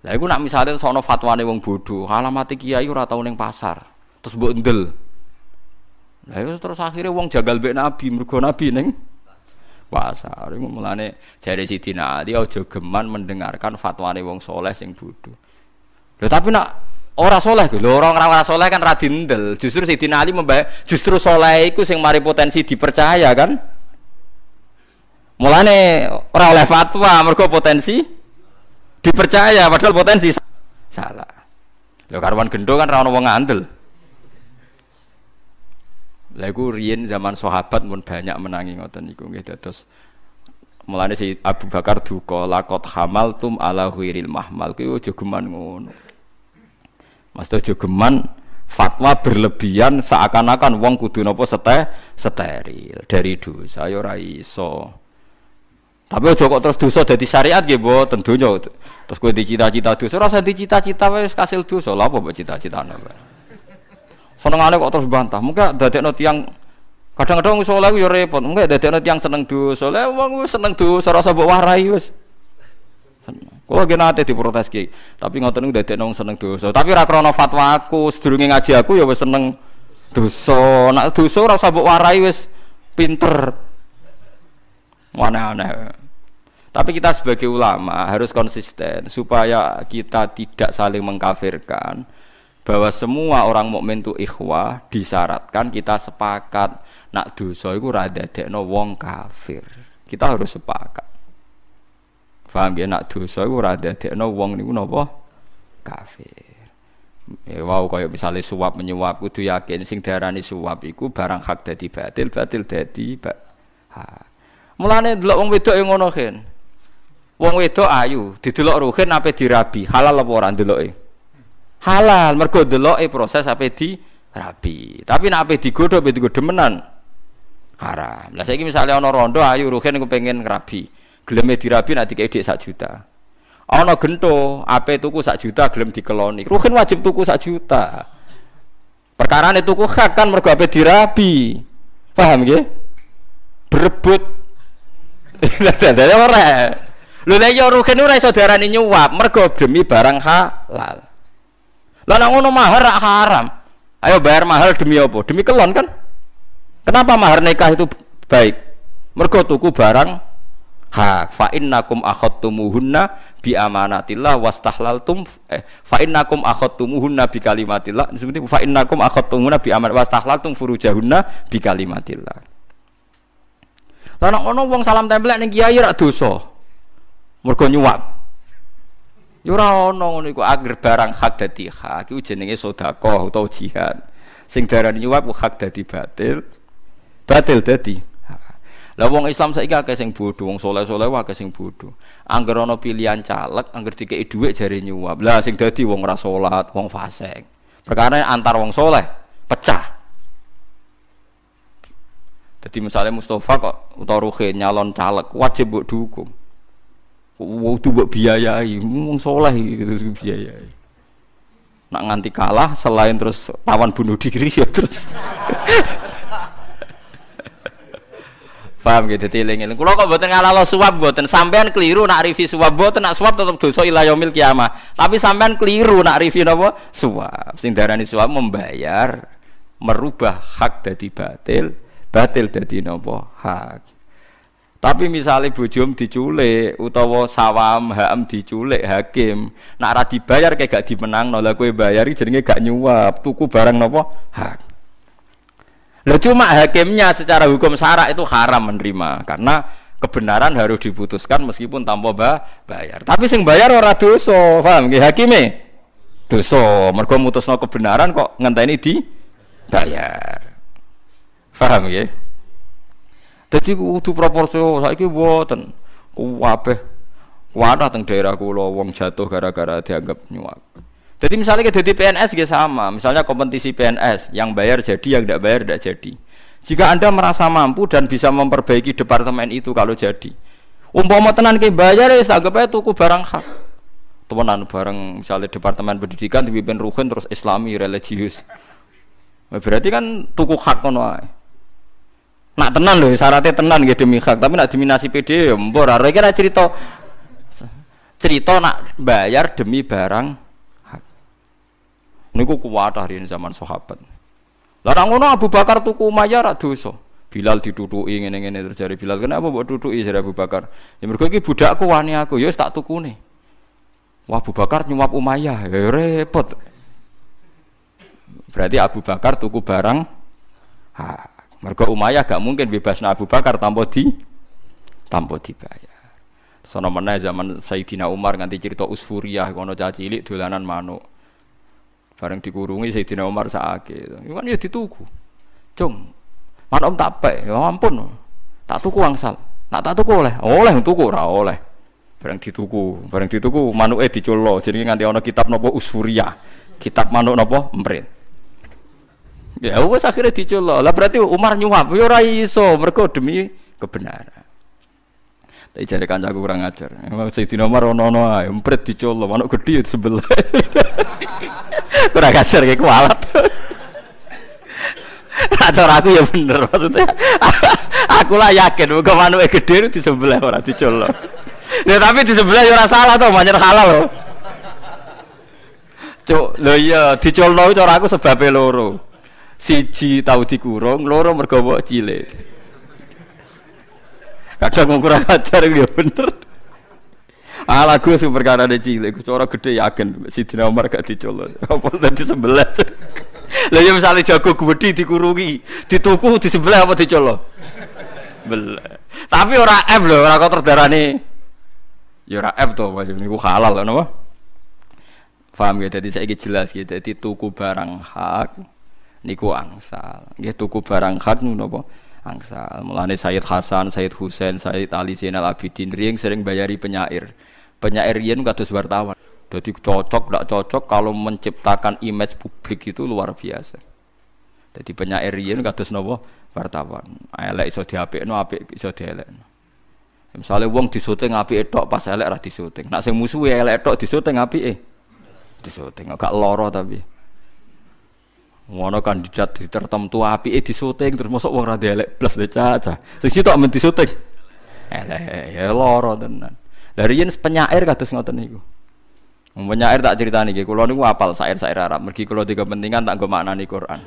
Lah iku nak misalnya sono fatwane wong bodoh, alamat kiai ora tau ning pasar. Terus mbok ndel. Lah terus akhirnya wong jagal mbek Nabi, mergo Nabi ning pasar. Iku mulane jare Sidina Ali aja geman mendengarkan fatwane wong soleh sing bodho. Lho tapi nak ora soleh lho, orang ora soleh kan radindel. Justru Sidina Ali membahas justru soleh iku sing mari potensi dipercaya kan. Mulane ora oleh fatwa mergo potensi dipercaya padahal potensi salah. Lho karuan gendo kan ora ono wong ngandel. Lagu riyen zaman sahabat pun banyak menangi ngoten niku nggih dados mulane si Abu Bakar duka lakot hamal tum ala huiril mahmal kuwi aja geman ngono. Mas aja geman fatwa berlebihan seakan-akan wong kudu napa sete steril dari dosa ya ora iso. Tapi aja kok terus dosa dadi syariat nggih mboten donya. Terus kowe dicita-cita dosa ora usah dicita-cita wis kasil dosa. Lha apa mbok cita-citane, Senengane kok terus bantah. Mungkin dadekno tiyang kadang-kadang wong saleh yo repot. Mungkin dadekno tiyang seneng dosa. Wong wis seneng dosa rasa mbok warai wis. Kulo ge nate diprotes ki, tapi ngoten niku dadekno wong seneng dosa. Tapi ora fatwa aku, sedurunge ngaji aku ya wis seneng dosa. Nak dosa ora usah mbok warai wis pinter. Aneh-aneh. Tapi kita sebagai ulama harus konsisten supaya kita tidak saling mengkafirkan bahwa semua orang mukmin itu ikhwah disyaratkan kita sepakat nak dosa iku ora dadekno wong kafir. Kita harus sepakat. Paham ya nak dosa iku ora dadekno wong niku napa kafir. Ya, wow kaya misalnya suap menyuap kudu yakin sing darani suap iku barang hak dadi batil batil dadi ba. Mulane delok wong wedok yang ngono. Wong wedok ayu didelok ruhin ape dirabi halal apa ora ndeloke? Halal mergo ndeloke proses ape dirabi. Tapi nek ape digodho ape digodho menan haram. Lah saiki misalnya ana rondo ayu ruhin pengen ngrabi. Geleme dirabi nanti kayak sak juta. Ana gento, ape tuku sak juta gelem dikeloni. Ruhin wajib tuku sak juta. Perkara ini tuku hak kan mergo ape dirabi. Paham nggih? Berebut. (laughs) Dadi ora. Lho lek yo ruhin ora iso diarani nyuap mergo demi barang halal. Lah nek ngono mahar haram. Ayo bayar mahal demi apa? Demi kelon kan? Kenapa mahar nikah itu baik? Mergo tuku barang hak fa innakum akhadtumuhunna bi amanatillah wastahlaltum eh fa innakum akhadtumuhunna bi kalimatillah seperti fa innakum akhadtumuhunna bi amanat wastahlaltum furujahunna bi kalimatillah lan ono wong salam tempel ning kiai ra dosa mergo nyuwap ya ora ono ngono iku agar barang hak dadi hak iku jenenge sedekah utawa jihad sing darani nyuwap hak dadi batil batil dadi lah wong Islam saiki akeh sing bodho, wong saleh-saleh akeh sing bodho. Angger ana pilihan caleg, angger dikeki dhuwit jare nyuap. Lah sing dadi wong ora salat, wong fasik. Perkara antar wong soleh pecah. Jadi misalnya Mustafa kok utawa Ruhin nyalon caleg wajib mbok dukung. Wudu mbok biayai, wong soleh gitu biayai. Nak nganti kalah selain terus tawan bunuh diri ya terus (laughs) Paham gitu tiling-eling. Kula kok mboten ngalalo suap mboten. Sampean keliru nak rivi suap mboten nak suap tetep dosa ila yaumil kiamah. Tapi sampean keliru nak rivi napa? Suap. Sing darani suap membayar merubah hak dadi batil, batil dadi napa? Hak. Tapi misalnya bujum diculik utawa sawam hakam diculik hakim, nak ra dibayar kayak gak dimenang, lha kowe bayari jenenge gak nyuap, tuku barang napa? Hak. Loh cuma hakimnya secara hukum syarak itu haram menerima karena kebenaran harus diputuskan meskipun tanpa bayar. Tapi sing bayar ora dosa, paham nggih hakime? Dosa. Mergo mutusno kebenaran kok ngenteni di bayar. Paham nggih? Dadi kudu proporsi saiki mboten. Kuwabeh kuwata teng daerah kula wong jatuh gara-gara dianggap nyuap. Jadi misalnya kita di PNS juga sama, misalnya kompetisi PNS yang bayar jadi, yang tidak bayar tidak jadi. Jika anda merasa mampu dan bisa memperbaiki departemen itu kalau jadi, umpama tenan ke bayar ya anggap aja tuku barang hak. Temenan barang misalnya departemen pendidikan dipimpin ruhin terus Islami religius. Nah, berarti kan tuku hak kono. Nak tenan loh, syaratnya tenan gitu demi hak, tapi nak dominasi PD ya mbor. Kira cerita cerita nak bayar demi barang Niku kuat hari ini zaman sahabat. Larang ngono Abu Bakar tuku Umayyah rak dosa. Bilal diduduki ngene-ngene terjadi Bilal. Kenapa mbok duduki jare Abu Bakar? Ya mergo iki budakku wani aku, ya tak tukune. Wah Abu Bakar nyuap Umayyah, ya repot. Berarti Abu Bakar tuku barang ha, mergo Umayyah gak mungkin bebas Abu Bakar tanpa di tanpa dibayar. Sono meneh zaman Sayyidina Umar nganti cerita Usfuriyah kono caci cilik dolanan manuk. Bareng dikurungi Sayyidina Umar sakit. Iwan ya dituku. Cung. Man om tak pe, ya ampun. Tak tuku angsal. Nak tak tuku oleh, oleh tuku ora oleh. Bareng dituku, bareng dituku manuke diculno. Jadi nganti ana kitab napa Usfuria. Kitab manuk napa Emprit. Ya wes akhirnya diculno. Lah berarti Umar nyuap, ya ora iso mergo demi kebenaran. Tapi cari kancaku kurang ajar. Sayyidina Umar ono-ono ae, emprit diculno, manuk gedhe sebelah. (laughs) kurang ajar kayak kualat (laughs) Acar aku ya bener maksudnya. (laughs) aku lah yakin muga manuke gede di sebelah orang dicolok. Ya tapi di sebelah ya ora salah to, banyak halal loh. Cuk, lho iya dicolno cara aku sebabnya loro. Siji tahu dikurung, loro mergo cilik. Kadang kurang ajar ya bener. Salah gue sih perkara ada cilik, gue cara gede yakin si Dina Umar gak dicolok. Apa tadi sebelah? Lah ya misalnya jago gede dikurungi, dituku di sebelah apa dicolok? Belah. Tapi ora F lho, ora kok terdarani. Ya ora F to, niku halal lho napa? Paham ya, jadi saya jelas gitu. Jadi tuku barang hak, niku angsal. Nggih tuku barang hak napa? angsal. Mulane Sayyid Hasan, Sayyid Husain, Sayyid Ali Zainal Abidin riyen sering bayari penyair. Penyair riyen kados wartawan. Jadi cocok tidak cocok kalau menciptakan image publik itu luar biasa. Jadi penyair riyen kados napa wartawan. Elek iso diapikno, apik iso dielekno. Misalnya wong disuting apike tok pas elek ra disuting. Nak sing musuhe elek tok disuting apike. Disuting agak loro tapi. Ngono kandidat di tertentu api eh disuting terus masuk uang rada elek plus deh caca. Sing sitok men disuting. Elek ya loro tenan. Dari yen penyair kados ngoten niku. Penyair tak ceritani nggih, kula niku apal sair-sair Arab. Mergi kula di kepentingan tak nggo maknani Quran.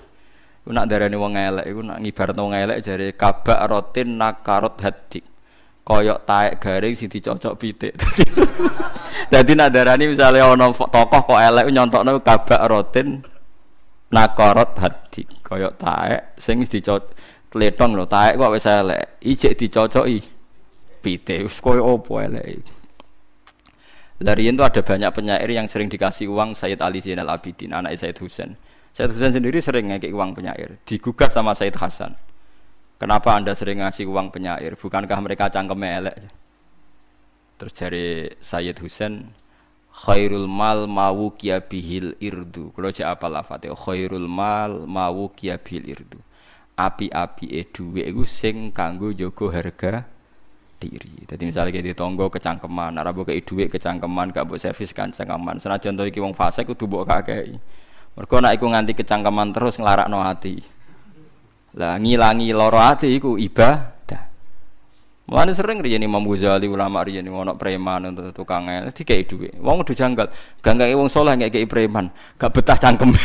Iku nak darani wong elek iku nak ngibaratno wong elek jare kabak rotin nakarot hadik. Koyok taek garing sing dicocok pitik. (laughs) Dadi nak darani misale ana tokoh kok elek nyontokno kabak rotin nakorot hadi kaya taek sing dicocok tletong lho taek kok wis elek ijek dicocoki pite wis kaya opo elek Larian itu ada banyak penyair yang sering dikasih uang Sayyid Ali Zainal Abidin, anak Sayyid Husain. Sayyid Husain sendiri sering ngekik uang penyair, digugat sama Sayyid Hasan. Kenapa anda sering ngasih uang penyair? Bukankah mereka cangkem elek? Terus dari Sayyid Husain, khairul mal mawu bihil irdu kalau cek apa lafate khairul mal mawu bihil irdu api-api e duwe iku sing kanggo jaga harga diri. Jadi misalnya kayak di tonggo kecangkeman, ora mbok kei dhuwit kecangkeman, gak mbok servis kan cangkeman. Senajan to iki wong fase kudu mbok kakei. Mergo nek iku nganti kecangkeman terus nglarakno ati. Lah ngilangi loro ati iku. Mulane sering riyen Imam Ghazali ulama riyen ono preman untuk tukang el dikei dhuwit. Wong kudu janggal. Ganggai wong saleh ngekeki preman, gak betah cangkem. (laughs)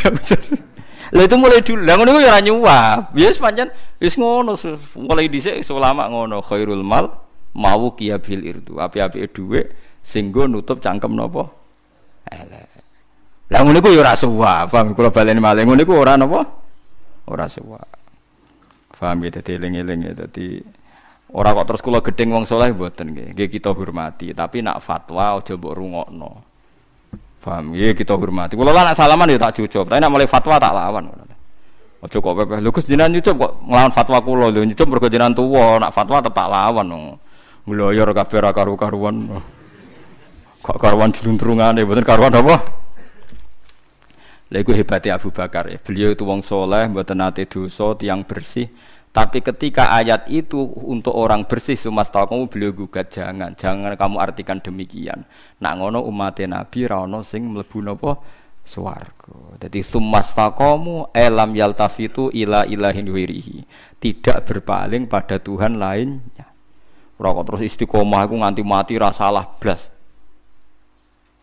Lah itu mulai dulu. Lah ngono ya ora nyuap. Ya wis pancen wis ngono mulai dhisik ulama ngono khairul mal mau kia bil irdu. Api-api dhuwit sing nutup cangkem napa? Elek. Lah ngono iku ya ora suwap. Paham kula baleni malih ngono iku ora napa? Ora suwap. Paham ya dadi eling-eling ya dadi Orang kok terus kula gedeng wong soleh buatan nggih. Nggih kita hormati, tapi nak fatwa aja mbok rungokno. Paham? Nggih kita hormati. Kula lah nak salaman ya tak cucup, tapi nak mulai fatwa tak lawan. Aja kok pepeh. Lho Gus jenengan kok nglawan fatwa kula lho nyucup mergo tuwa, nak fatwa tetap lawan. Ngloyor kabeh ra karu-karuan. Kok karuan juluntrungane, mboten karuan apa? Lha iku hebatnya Abu Bakar ya. Beliau itu wong soleh, mboten nate dosa, tiang bersih tapi ketika ayat itu untuk orang bersih sumas kamu beliau gugat jangan, jangan kamu artikan demikian. Nak ngono umat Nabi rano sing mlebu napa swarga. Jadi sumas kamu elam yaltafitu ila ilahin wirihi. Tidak berpaling pada Tuhan lainnya. Ora terus istiqomah aku nganti mati rasa salah blas.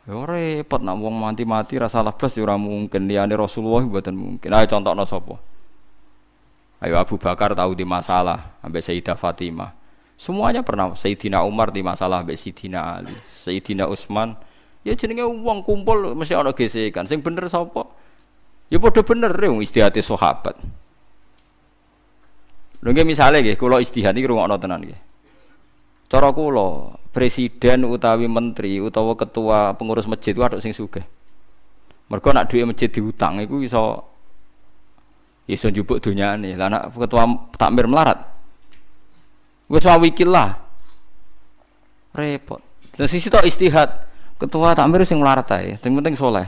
Ya repot nak wong mati-mati rasa salah blas ya ora mungkin liyane Rasulullah mboten mungkin. Ayo contohno sapa? Ayo Abu Bakar tahu di masalah sampai Sayyidah Fatimah. Semuanya pernah Sayyidina Umar di masalah sampai Sayyidina Ali, Sayyidina Utsman. Ya jenenge uang kumpul mesti ana gesekan. Sing bener sapa? Ya padha bener wong istihate sahabat. Lho nggih misale nggih kula istihad iki rungokno tenan nggih. Cara kula presiden utawi menteri utawa ketua pengurus masjid ku ada sing sugih. Mergo nak duwe masjid diutang iku iso iso njupuk dunyane. Lah anak ketua takmir melarat. Wis wikil lah. Repot. Dan sisi tok istihad. Ketua takmir sing melarat ae, sing penting soleh.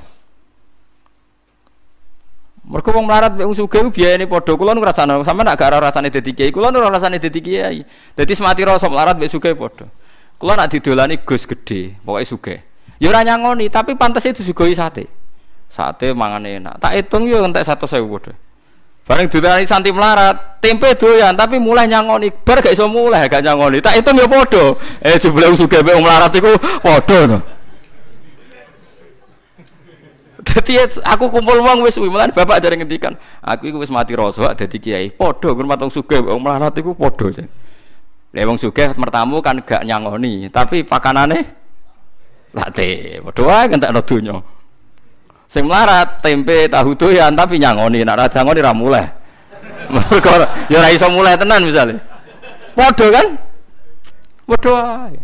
Mergo wong melarat wong sugih biayane padha. Kula nu ngrasakno, sampeyan nak gak rasane dadi kiai, kula nu rasane dadi kiai. Dadi semati rasa melarat mek sugih padha. Kula nak didolani Gus gede, pokoke sugih. Ya ora nyangoni, tapi pantes itu disuguhi sate. Sate mangan enak. Tak hitung yo entek 100.000 padha. Bareng dudani santi melarat, tempe doyan tapi mulai nyangoni. Bar gak iso mulai gak nyangoni. Tak itu ya padha. Eh jebule sugih mek melarat iku padha to. Dadi aku kumpul wong wis mulane bapak jare ngendikan, aku iku wis mati rasa dadi kiai. Padha ngurmat wong sugih wong melarat iku padha. Lah wong mertamu kan gak nyangoni, tapi pakanane Late, padha wae ngentekno donya. Sing melarat tempe tahu doyan tapi nyangoni, nek ra nyangoni ra mulai. (laughs) Mergo ya iso mulai tenan misalnya. Padha kan? Padha wae.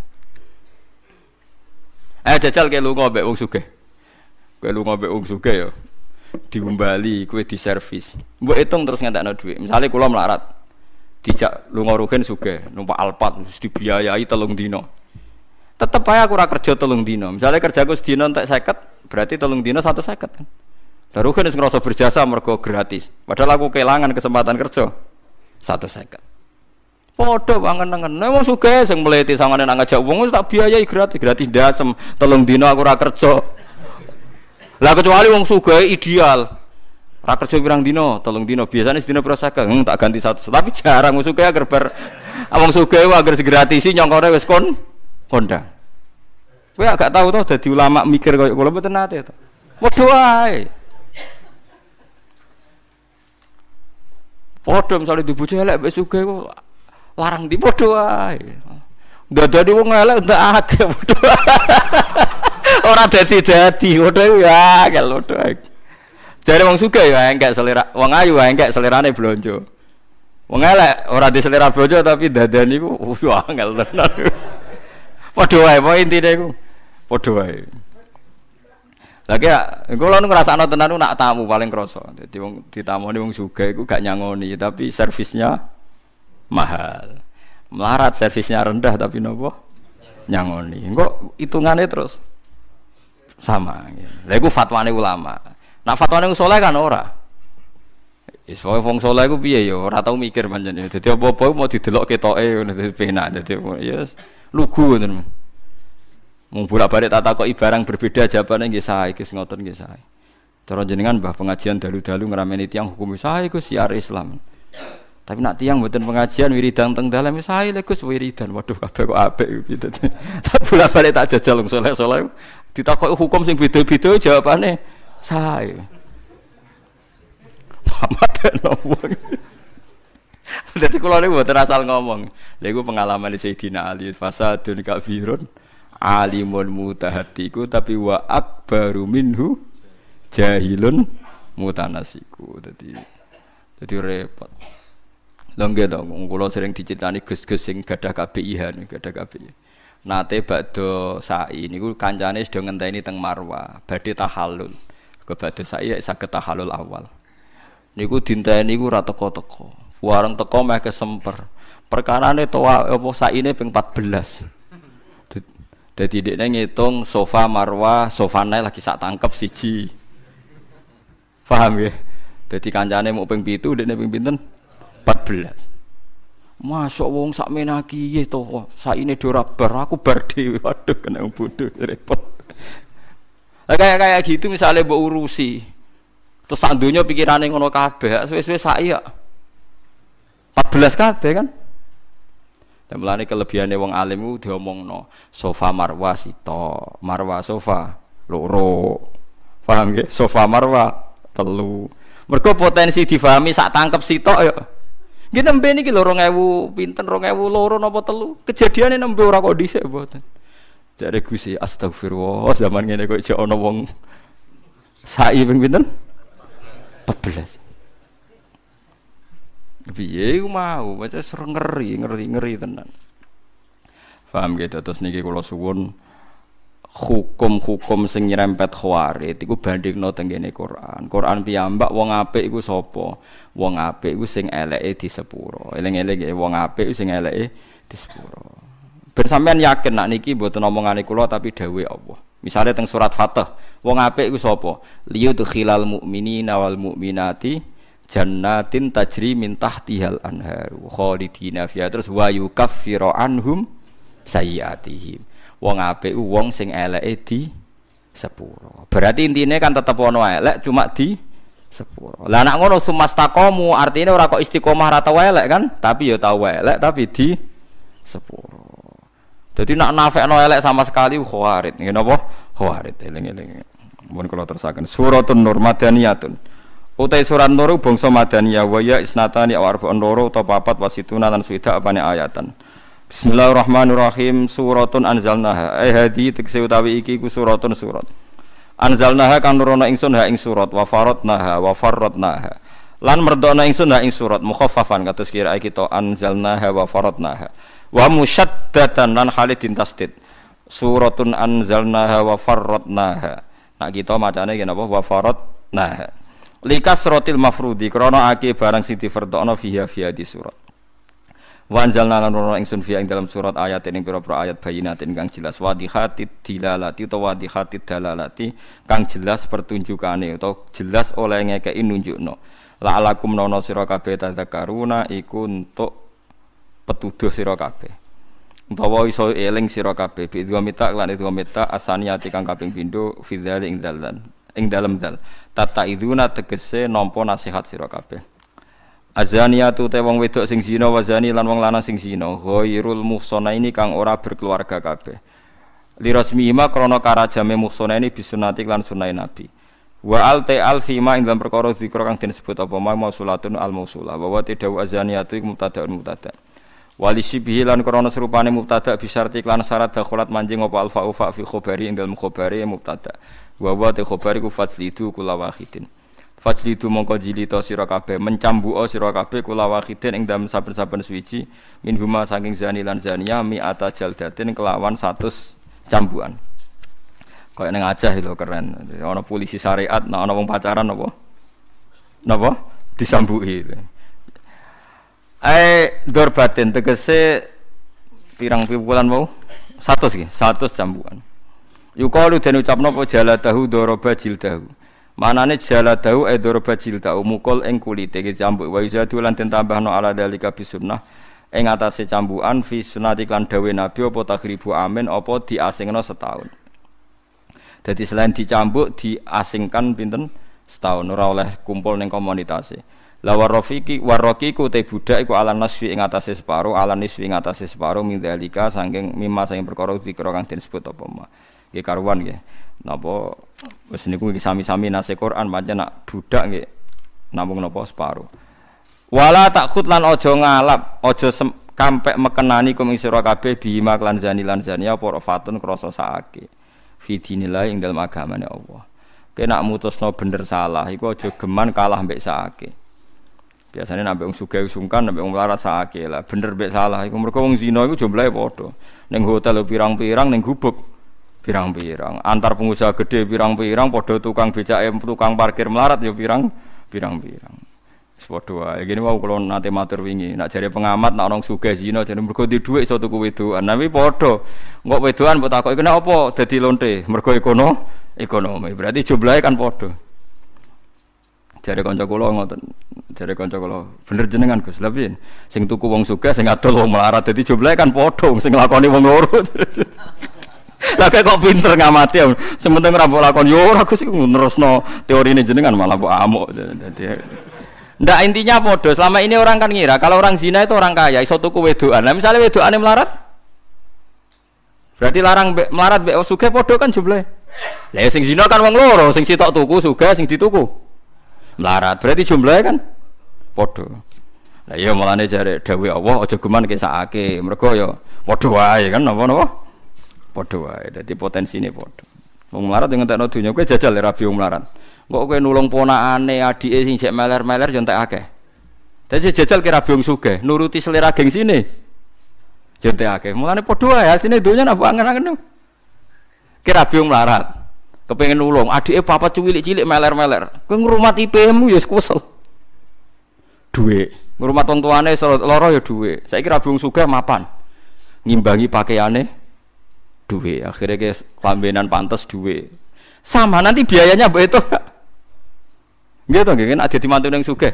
Eh jajal ke lunga mbek wong sugih. Kowe lunga mbek wong sugih ya. Diumbali kowe diservis. Mbok hitung terus ngentekno dhuwit. Misale kula melarat. Dijak lunga rugen sugih, numpak Alphard mesti dibiayai telung dino. Tetep ae aku ora kerja telung dino. Misalnya kerjaku sedina entek 50, berarti telung dino satu seket kan. Lalu kan ngerasa berjasa mergo gratis. Padahal aku kehilangan kesempatan kerja satu seket. Podo banget nengen. Nek wong sugih sing mleti sangane nang ngajak wong tak biayai gratis, gratis dasem telung dino aku ora kerja. Lah kecuali wong sugih ideal. Ra kerja pirang dino, tolong dino. Biasanya sedina pira saged, hmm, tak ganti satu. Tapi jarang wong sugih agar ber wong sugih agar segratisi nyongkore wis kon kondang. Kowe agak tahu tuh dadi ulama mikir koyo kula mboten nate to. Padha wae. Padha misale dibojo elek wis sugih kok larang di padha wae. Dadani wong elek ndak akeh padha. (laughs) Ora dadi-dadi, padha ya, kalau padha. Jadi wong suka ya enggak selera, wong ayu ya enggak selerane blonjo. Wong elek ora di selera blonjo tapi dadan niku wah (laughs) angel tenan. Padha wae poin intine iku. Padha wae. Lagi ya, kula nu ngrasakno tenan nak tamu paling krasa. Dadi wong ditamoni wong sugih iku gak nyangoni tapi servisnya mahal. Melarat servisnya rendah tapi nopo? Nyangoni. Engko hitungane terus sama. Lha iku fatwane ulama. Nak fatwane wong saleh kan ora. Wis wong saleh ku piye ya ora mikir pancen. Dadi apa-apa mau didelok ketoke ngono dadi penak dadi ya lugu ngoten. Mung bolak-balik tak takoki barang berbeda jawabane nggih sae Gus ngoten nggih sae. Cara jenengan Mbah pengajian dalu-dalu ngrameni tiyang hukum Gus siar Islam. Tapi nak tiang mboten pengajian wiridan teng dalam sae le Gus wiridan. Waduh kabeh kok apik gitu. (laughs) Tak bolak-balik tak jajal wong saleh-saleh ditakoki hukum sing beda-beda jawabane saya Muhammad wong. Jadi kalau ini buat asal ngomong, lagu pengalaman di Sayyidina Ali fasadun kafirun alimun mutahatiku tapi wa akbaru minhu jahilun mutanasiku. Jadi jadi repot. Lengge dong, kalau sering diceritani gus-gus sing gadah nih, gadah KPIH. Nate bakdo sa'i niku kancane sedang ngenteni teng Marwa, badhe tahallul. Kebadu saya saged tahalul awal. Niku dinteni niku ora teko-teko. Wareng teko meh kesemper. Perkarane toa apa saine ping 14. Dadi dekne ngitung sofa marwah, sofane lagi sak tangkep siji. Paham ya? Dadi kancane mau ping 7, dekne ping pinten? 14. Masuk wong sak menaki ye to, saine ora bar, aku bar dhewe. Waduh kena bodoh repot. Lah kayak kayak gitu misalnya mbok urusi. Terus sak donya pikirane ngono kabeh, suwe-suwe sak ya. 14 kabeh kan. Dan melani kelebihannya wong alim itu diomongno sofa marwa sito, marwa sofa loro. Paham gak? Sofa marwa telu. Mergo potensi difahami sak tangkep sitok ya. Nggih nembe niki lho 2000 pinten 2000 loro napa telu. Kejadiane nembe ora kok dhisik mboten. Jare Gusti astagfirullah zaman ngene kok ana wong sai ping pinten? 14. Piye mau, maca ser ngeri, ngeri, ngeri tenan. Paham gitu terus niki kula suwun hukum-hukum sing nyerempet khawarit iku bandingno teng kene Quran. Quran piyambak wong apik iku sapa? Wong apik iku sing eleke di sepuro. Eling-eling wong apik sing eleke di sepuro. Ben sampean yakin nak niki mboten omongane kula tapi dawuhe Allah. Misalnya teng surat Fatah, wong apik iku sapa? Liyudkhilal mu'minina wal mu'minati jannatin tajri min tahtihal anhar khalidina fiha terus wa yukaffiru anhum sayyiatihim. Wong apik wong sing eleke di sepuro. Berarti intinya kan tetep ono elek cuma di sepuro. Lah nak ngono sumastakomu artinya ora kok istiqomah ra tau elek kan, tapi ya tau elek tapi di sepuro. Jadi nak no elek sama sekali khawarid. Nggih napa? Khawarid eling-eling. Mun kula terusaken suratun nur. Utai surat nur bangsa madaniyah wa ya isnatani aw arba'un nur utawa papat wasituna lan swida apane ayatan. Bismillahirrahmanirrahim suratun anzalnaha. Eh hadi tekse utawi iki ku suratun surat. Anzalnaha kan nurono ingsun ha ing surat. Wa faradnaha wa farradnaha lan merdona ingsun ha ing surat. Mukhaffafan kados kira kita anzalnaha wa faradnaha. Wa musyaddatan lan khalidin tasdid. Suratun anzalnaha wa farradnaha nak kita macane ngene apa wa faradnaha likas rotil mafrudi krana ake barang sing difardokno fiha fiha di surat Wa anzalna lan rono ingsun fi ing dalam surat ayat ing pira-pira ayat bayinatin kang jelas wadihati dilalati utawa wadihati dalalati kang jelas pertunjukane utawa jelas oleh ngekeki nunjukno. La'alakum nono sira kabeh tadzakaruna iku untuk petuduh sira kabeh. Utawa iso eling sira kabeh bi mita lan itu mita asaniyati kang kaping pindho fi ing dalan ing dalem dal. Tata iduna tegese nampa nasihat sira kabeh. Azaniyatu te wong wedok sing zina wa zani lan wong lanang sing zina ghairul ini kang ora berkeluarga kabeh. Lirasmihima krana karajame ini bisunati lan sunai Nabi. Wa al te al fima ing dalam perkara zikra kang disebut apa ma mausulatun al mausulah wa tidak azaniyatu iku mubtada'un mubtada. Wali sibihi lan krana serupane mubtada bisarti lan syarat dakhulat manjing apa al fa'u fi khabari ing dalam khabari mubtada. Wa wa te khabari ku faslidu kula wahidin. Fajlidu mongko jilito sira kabeh mencambuka sira kabeh kula wahidin ing dalem saben-saben suwiji min huma saking zani lan zania mi ata jaldatin kelawan 100 cambukan. Kaya ning Aceh itu keren. Ana polisi syariat, nah ana wong pacaran apa? Napa? Disambuki. Eh dorbatin tegese pirang piwulan mau? Satu sih, satu cambukan. Yukalu dan ucapno apa jaladahu doroba jildahu. Manane jaladahu edorba jilda mukul ing kulite iki cambuk wa izadu lan den tambahno ala dalika bisunnah ing atase cambukan fi sunnati lan dawe nabi apa takhribu amin apa diasingno setahun. Jadi selain dicambuk diasingkan pinten setahun ora oleh kumpul ning komunitas. La warrafiki warraqiku te budak iku ala nasfi ing atase separo ala nisfi ing atase separo min dalika saking mimma saking perkara zikra kang disebut apa ma. Nggih karuan nggih. Napa wis niku sami-sami nase Quran pancen nak budak nggih namung napa separuh. Wala takut lan ojo ngalap, ojo kampek mekenani kum isira kabeh bima lan zani lan zani apa fatun krasa saake. Fi dinillah ing dalem agamane Allah. Kena mutusno bener salah iku aja geman kalah mbek saake. Biasanya nabi wong sugih sungkan, nabi wong melarat saake lah. Bener mbek salah iku mergo wong zina iku jumlahe padha. Ning hotel pirang-pirang ning gubuk pirang-pirang antar pengusaha gede pirang-pirang podo tukang becak tukang parkir melarat ya pirang pirang-pirang Sepodo wae. Gini mau kalau nanti matur wingi, nak jari pengamat nak orang suge zina jadi mergo di duit iso tuku wedoan. Tapi podo. Engko wedoan mbok takoki kena apa dadi lonte? Mergo ekono ekonomi. Berarti jumlahnya kan podo. Jari kanca kula ngoten. Jari kanca kula bener jenengan Gus. Lha Sing tuku wong sugih sing adol wong melarat dadi jumlahnya kan podo sing nglakoni wong loro. (laughs) Lah kok pinter ngamati ya. Sementing ora lakon yo ora Gus iku nerusno teorine jenengan malah mbok amuk. Dadi Ndak intinya podo. Selama ini orang kan ngira kalau orang zina itu orang kaya, iso tuku wedoan. Nah, misalnya wedokane melarat. Berarti larang be, melarat be sugih podo kan jumlah. Lah ya sing zina kan wong loro, sing sitok tuku sugih, sing dituku melarat. Berarti jumlahnya kan podo. Lah iya mulane jare dawuh Allah aja geman kesakake. Mergo ya padha wae kan napa-napa. Padha wae. Dadi potensine padha. Wong melarat yang ngentekno donya kowe jajal rabi wong melarat. Kok kowe nulung ponakane adike sing sik meler-meler yo entek akeh. Dadi jajal kira rabi wong sugih, nuruti selera geng sini. Yo entek akeh. Mulane padha wae asine donya napa angen-angen. Kira rabi wong melarat. Kepengen nulung, adike papa cilik-cilik meler-meler. Kowe ngrumat IP-mu ya kesel. Duit. Ngrumat wong tuane loro ya duit. Saiki rabi wong sugih mapan. Ngimbangi pakaiane duwe. Akhirnya ke kelambenan pantas duwe. Sama nanti biayanya begitu gitu kan ada di mantu yang suge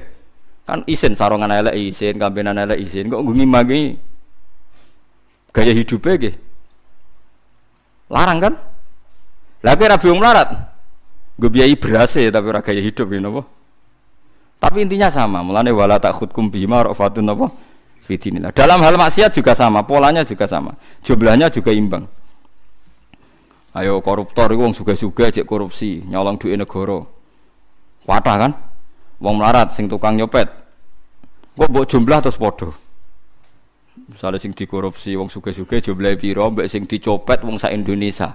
kan isin sarongan elek isin kambenan elek isin. Kok ngimbangi gaya hidupnya gitu larang kan? Lagi rabi melarat. Gue biayai beras ya tapi raga gaya hidup gitu tapi intinya sama mulane wala tak khutkum bima rofatun apa fitinilah dalam hal maksiat juga sama polanya juga sama jumlahnya juga imbang Ayo koruptor itu wong suga-suga cek korupsi, nyolong duit negara. Wadah kan? Wong melarat sing tukang nyopet. Kok mbok jumlah terus padha. Misalnya sing dikorupsi wong suge-suge jumlahe piro mbek sing dicopet wong sak Indonesia.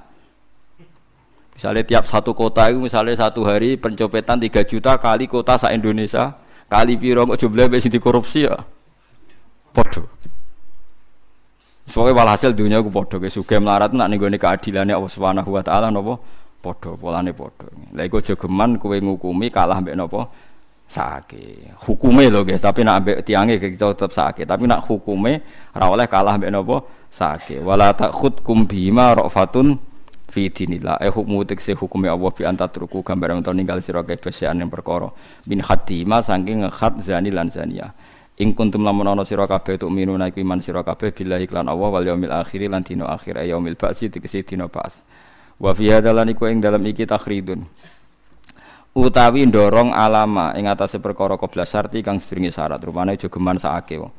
Misalnya tiap satu kota itu misalnya satu hari pencopetan 3 juta kali kota sak Indonesia kali piro kok jumlahe mbek sing dikorupsi ya. Padha. Soalnya walhasil dunia aku podo ke suge melarat nak nih gue keadilannya Allah Subhanahu Wa Taala nopo podo polane podo. Lah iku jogeman kue ngukumi kalah mbek nopo sakit. Hukume lho guys, tapi nak ambek tiange kita tetap sakit. Tapi nak hukume ora oleh kalah ambek napa? Sakit. Wala takhudkum bima rafatun fi dinillah. Eh hukmu tekse hukume Allah bi antatruku gambar untuk ninggal sira kabeh yang perkara. Bin khatima saking khat zani lan zaniyah. Ing kuntum lamun ana sira kabeh tuk minuna iku iman sira kabeh billahi lan Allah wal yaumil akhir lan dina akhir yaumil ba'si tegese dina ba'as. Wa fi hadalan iku ing dalam iki takhridun. Utawi ndorong alama ing atase perkara qobla syarti kang sedurunge syarat rupane aja geman sakake wong.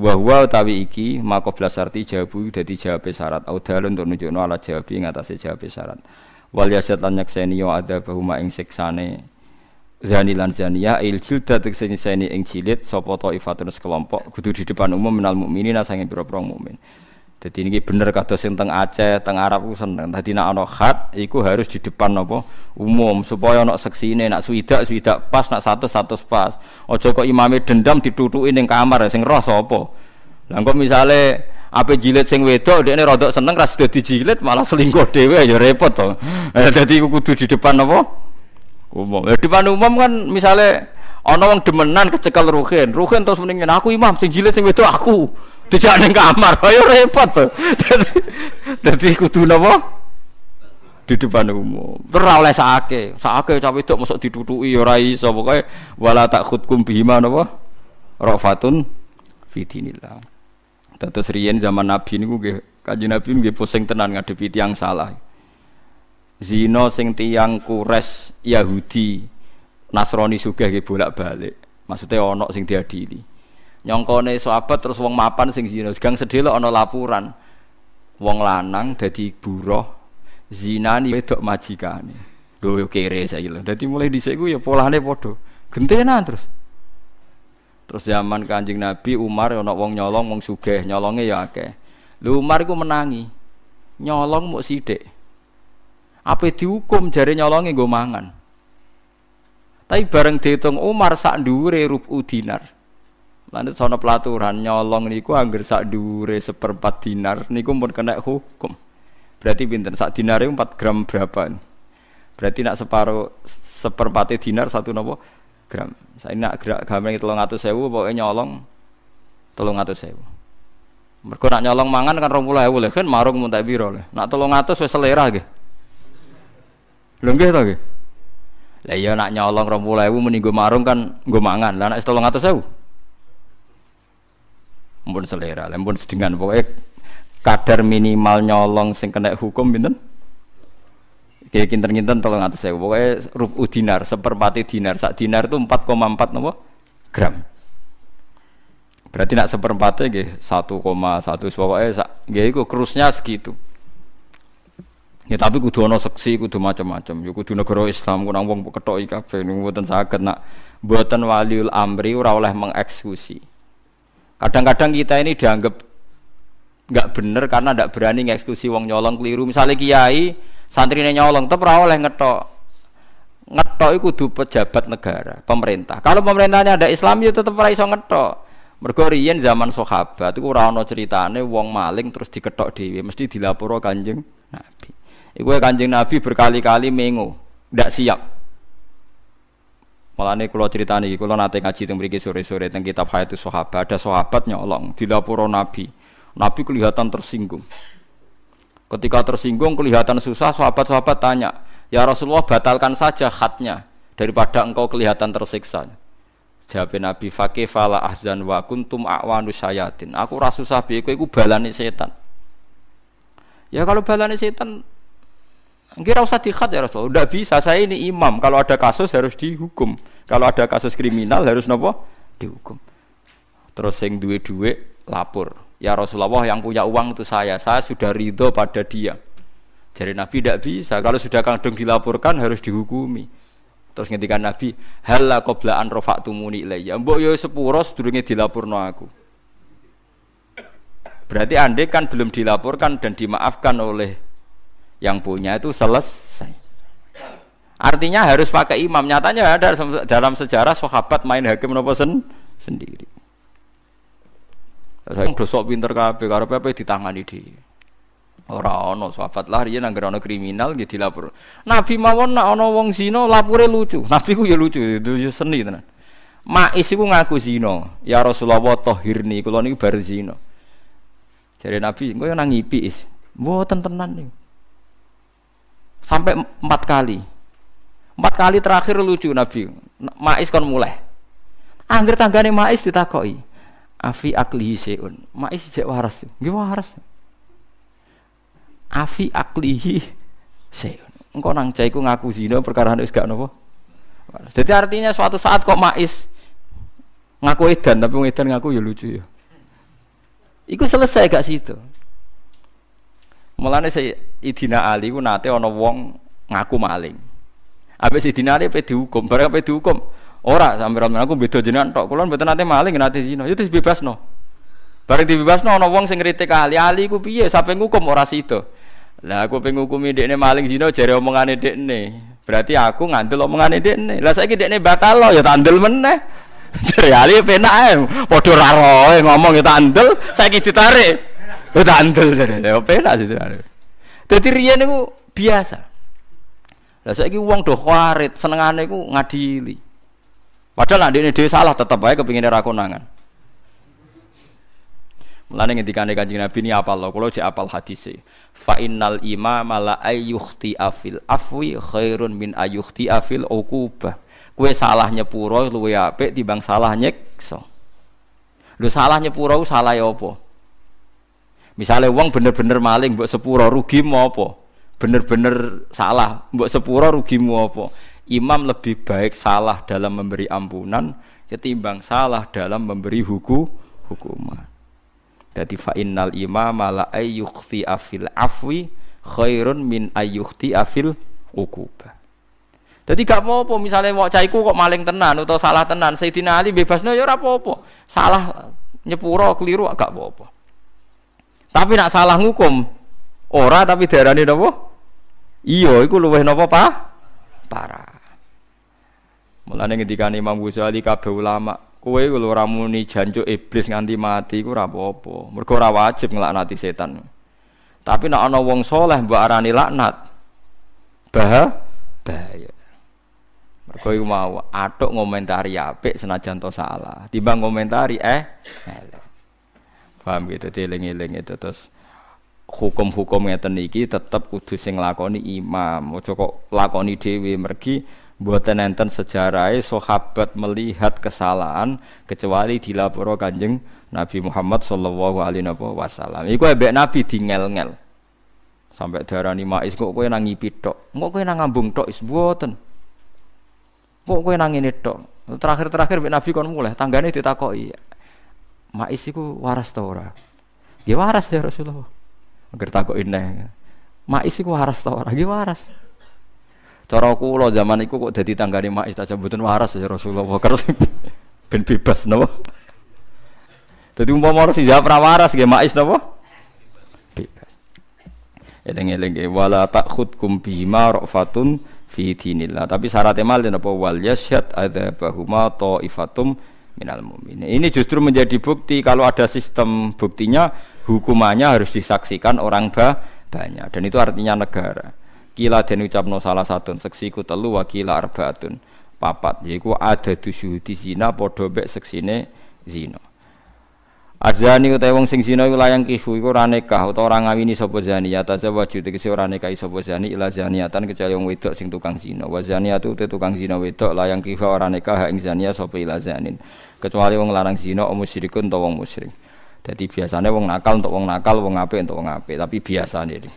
Wa huwa utawi iki maka qobla syarti jawabu dadi jawabe syarat. Au dalun untuk nunjukno ala jawabi ing atase jawabe syarat. Wal yasat lan nyakseni yo ada bahuma ing siksane zani lan zaniyah il jildat sing seni ing jilid sapa taifatun sekelompok kudu di depan umum minal mukminina sange pira-pira mukmin jadi ini bener kados sing teng Aceh, teng Arab ku seneng. Dadi nek ana khat iku harus di depan napa umum supaya ana seksine nak swidak swidak pas nak satu satu pas. Aja kok imame dendam ditutuki ning kamar sing roh sapa. Lah kok misale ape jilid sing wedok dekne rodok seneng ras dadi jilid malah selingkuh dhewe ya repot to. (laughs) Dadi kudu di depan napa? Umum. Ya depan umum kan misale ana wong demenan kecekel ruhin. Ruhin terus mendingin aku imam sing jilid sing wedok aku. Dijak ning kamar, (laughs) ayo repot to. (laughs) Dadi kudu napa? Di depan umum. Terus oleh sake, cawe wedok mosok ditutuki ora iso pokoke wala tak khutkum bihima napa? Rafatun fi dinillah. Dados riyen zaman Nabi niku nggih Kanjeng Nabi nggih pusing tenan ngadepi tiang salah. Zino sing tiang kures Yahudi. Nasrani sugih nggih bolak-balik. Maksudnya ono sing diadili. Nyongkone sahabat terus wong mapan sing zina. Gang sedelo ana laporan wong lanang dadi buruh zinani wedok majikane. Lho kere saiki lho. Dadi mulai dhisik ku ya polane padha. Gentenan terus. Terus zaman kanjeng Nabi Umar ana wong nyolong wong sugih. Nyolonge ya akeh. Lho Umar iku menangi. Nyolong mau sithik apa dihukum jare nyolonge nggo mangan tapi bareng dihitung Umar sak dhuwure rubu dinar Lanjut sono pelaturan nyolong niku angger sak dure seperempat dinar niku pun kena hukum. Berarti pinten sak dinar itu 4 gram berapa? Berarti nak separuh seperempat dinar satu nopo gram. Saya nak gerak gambar tolong atus sewu pokoknya nyolong tolong atus sewu. Mereka nak nyolong mangan kan rompul ewu kan marung muntah biro lah. Nak tolong atus wes selera ge. Lho nggih to nggih. Lah iya nak nyolong rompul ewu meninggu marung kan gue mangan. Lah nak tolong atus sewu Mumpun selera, mumpun sedengan pokoknya kadar minimal nyolong sing kena hukum binten. Kayak kinten-kinten tolong atas saya. Pokoknya rubu dinar, seperempat dinar. Sak dinar itu 4,4 nopo gram. Berarti nak seperempatnya gih 1,1 pokoknya sak gih itu kerusnya segitu. Ya tapi kudu ana seksi, kudu macam-macam. Ya kudu negara Islam kurang wong ketoki kabeh niku mboten saged nak mboten waliul amri ora oleh mengeksekusi. Kadang-kadang kita ini dianggap nggak bener karena tidak berani ngeksekusi wong nyolong keliru. Misalnya kiai santri nyolong, tapi oleh ngetok ngetok itu kudu pejabat negara, pemerintah. Kalau pemerintahnya ada Islam ya tetap ora iso ngetok. Mergo riyen zaman sahabat iku ora ana ceritane wong maling terus diketok dhewe, mesti dilaporo Kanjeng Nabi. Iku Kanjeng Nabi berkali-kali mengo, ndak siap. Malah ini kalau cerita nih, kalau nanti ngaji tentang mriki sore-sore tentang kitab Hayatus Sahabat, ada sahabat nyolong di lapor Nabi. Nabi kelihatan tersinggung. Ketika tersinggung kelihatan susah, sahabat-sahabat tanya, Ya Rasulullah batalkan saja khatnya daripada engkau kelihatan tersiksa. Jawab Nabi Fakih fala ahzan wa kuntum a'wanu syayatin. Aku rasa susah kowe balani setan. Ya kalau balani setan Kira usah dikhat ya Rasulullah. Tidak bisa. Saya ini imam. Kalau ada kasus harus dihukum. Kalau ada kasus kriminal harus nopo dihukum. Terus yang duwe-duwe lapor. Ya Rasulullah yang punya uang itu saya. Saya sudah ridho pada dia. Jadi Nabi tidak bisa. Kalau sudah kadang dilaporkan harus dihukumi. Terus ngendikan Nabi, "Halla qabla an rafa'tumuni ilayya." Mbok yo sepuro sedurunge dilapurno aku. Berarti andai kan belum dilaporkan dan dimaafkan oleh yang punya itu selesai. Artinya harus pakai imam. Nyatanya ada dalam sejarah sahabat main hakim nopo sen sendiri. Saya dosok pinter kabeh karo apa ditangani dia. Ora ana sahabat lah riyen anggere ana kriminal nggih dilapor. Nabi mawon nak ana wong zina lapore lucu. Nabi ku ya lucu, itu ya seni tenan. Mais iku ngaku zina. Ya Rasulullah tahirni kula niku bar zina. Jare Nabi, engko nang ngipi is. Mboten tenan niku. Sampai empat kali. Empat kali terakhir lucu Nabi. Mais kon mulai. Angger tanggane Mais ditakoki. Afi aklihi seun. Mais jek waras. Nggih waras afi aklihi se engkau nang caiku ngaku zina perkara wis gak nopo jadi artinya suatu saat kok mais ngaku edan tapi edan ngaku ya lucu ya Iku selesai gak situ Mulane saya Idina Ali ku nate ana wong ngaku maling. Habis Idina Ali pe dihukum, bareng pe dihukum. Ora sampe aku beda jenengan tok. Kula mboten nate maling nate zina. Ya bebasno. Bareng dibebasno ana wong sing ngritik Ali, Ali ku piye sampe ngukum ora sida. Lah aku pengen hukumi dekne maling zina jare omongane dekne. Berarti aku ngandel omongane dekne. Lah saiki dekne batal lo ya tandel meneh. (laughs) Jare ali penak ae. Padha ra ngomong ya tandel, saiki ditarik. Ya tandel jare. Ya penak sih. Dadi riyen niku biasa. Lah saiki wong do warit senengane iku ngadili. Padahal nek dekne dhewe salah tetep ae kepingin ra konangan. Mulane ngendikane Kanjeng Nabi ini apal lho, kula jek apal hadise. Fa innal imama la ayyukhti afil afwi khairun min ayyukhti afil uqubah. Kue salah nyepuro luwe apik timbang salah nyekso. Lu salah nyepuro salah ya apa? Misalnya wong bener-bener maling mbok sepuro rugi mau apa? Bener-bener salah mbok sepuro rugi mau apa? Imam lebih baik salah dalam memberi ampunan ketimbang salah dalam memberi hukum hukuman. Jadi fa innal imama ayyukhti afil afwi khairun min ayyukhti afil ukubah. Jadi gak apa-apa misalnya wong caiku kok maling tenan atau salah tenan Sayyidina Ali bebasno ya apa-apa. Salah nyepuro keliru gak apa-apa. Tapi nak salah ngukum ora tapi darane napa? Iya, iku luweh napa, Pak? Parah. Mulane ngendikane Imam Ghazali kabeh ulama Kowe kalau ora muni janjuk iblis nganti mati iku ora apa-apa. Mergo ora wajib nglaknati setan. Tapi nek ana wong soleh mbok arani laknat. Bah bahaya. Mergo iku mau atuk ngomentari apik senajan to salah. Timbang ngomentari eh elek. Paham gitu dieling-eling itu terus hukum-hukum ngeten iki tetep kudu sing lakoni imam. Ojo kok lakoni dhewe. Mergi Buatan enten sejarah sahabat melihat kesalahan kecuali dilaporo kanjeng Nabi Muhammad Shallallahu Alaihi Wasallam. Iku ebek Nabi dingel-ngel. Sampai darah ni mais kok kue nangi pitok, kok kue nang ngambung tok is? Buatan, kok kue nang ini tok. Terakhir-terakhir Nabi kon mulai tanggane ditakoi, mais iku waras tau ora? Ya waras ya Rasulullah. Agar takoi neh. Mais iku waras tau ora? Ya waras. Cara kula zaman iku kok dadi tanggane mak tak mboten waras ya Rasulullah kerus (laughs) ben bebas napa. Dadi umpama harus dijawab ra waras nggih mak napa? Bebas. Eling-eling wala takhudkum bima rafatun fi dinillah. Tapi syaratnya mal napa wal yasyad adzabahuma taifatum minal mu'minin. Ini justru menjadi bukti kalau ada sistem buktinya hukumannya harus disaksikan orang banyak dan itu artinya negara. Kila den ucapno salah satu seksi ku telu wakila arbaatun papat yaiku ada di zina padha mek seksine zina. Azani utai wong sing zina iku layang kihu iku ora nikah utawa ora ngawini sapa zani ya tazawwaju tegese ora nikah sapa zani ila zaniatan kecuali wong wedok sing tukang zina. Wa zaniatu te tukang zina wedok layang kihu ora nikah ing zania sapa ila zanin. Kecuali wong larang zina o musyrikun utawa wong musyrik. Jadi biasanya wong nakal untuk wong nakal, wong apik untuk wong apik, tapi biasanya ini.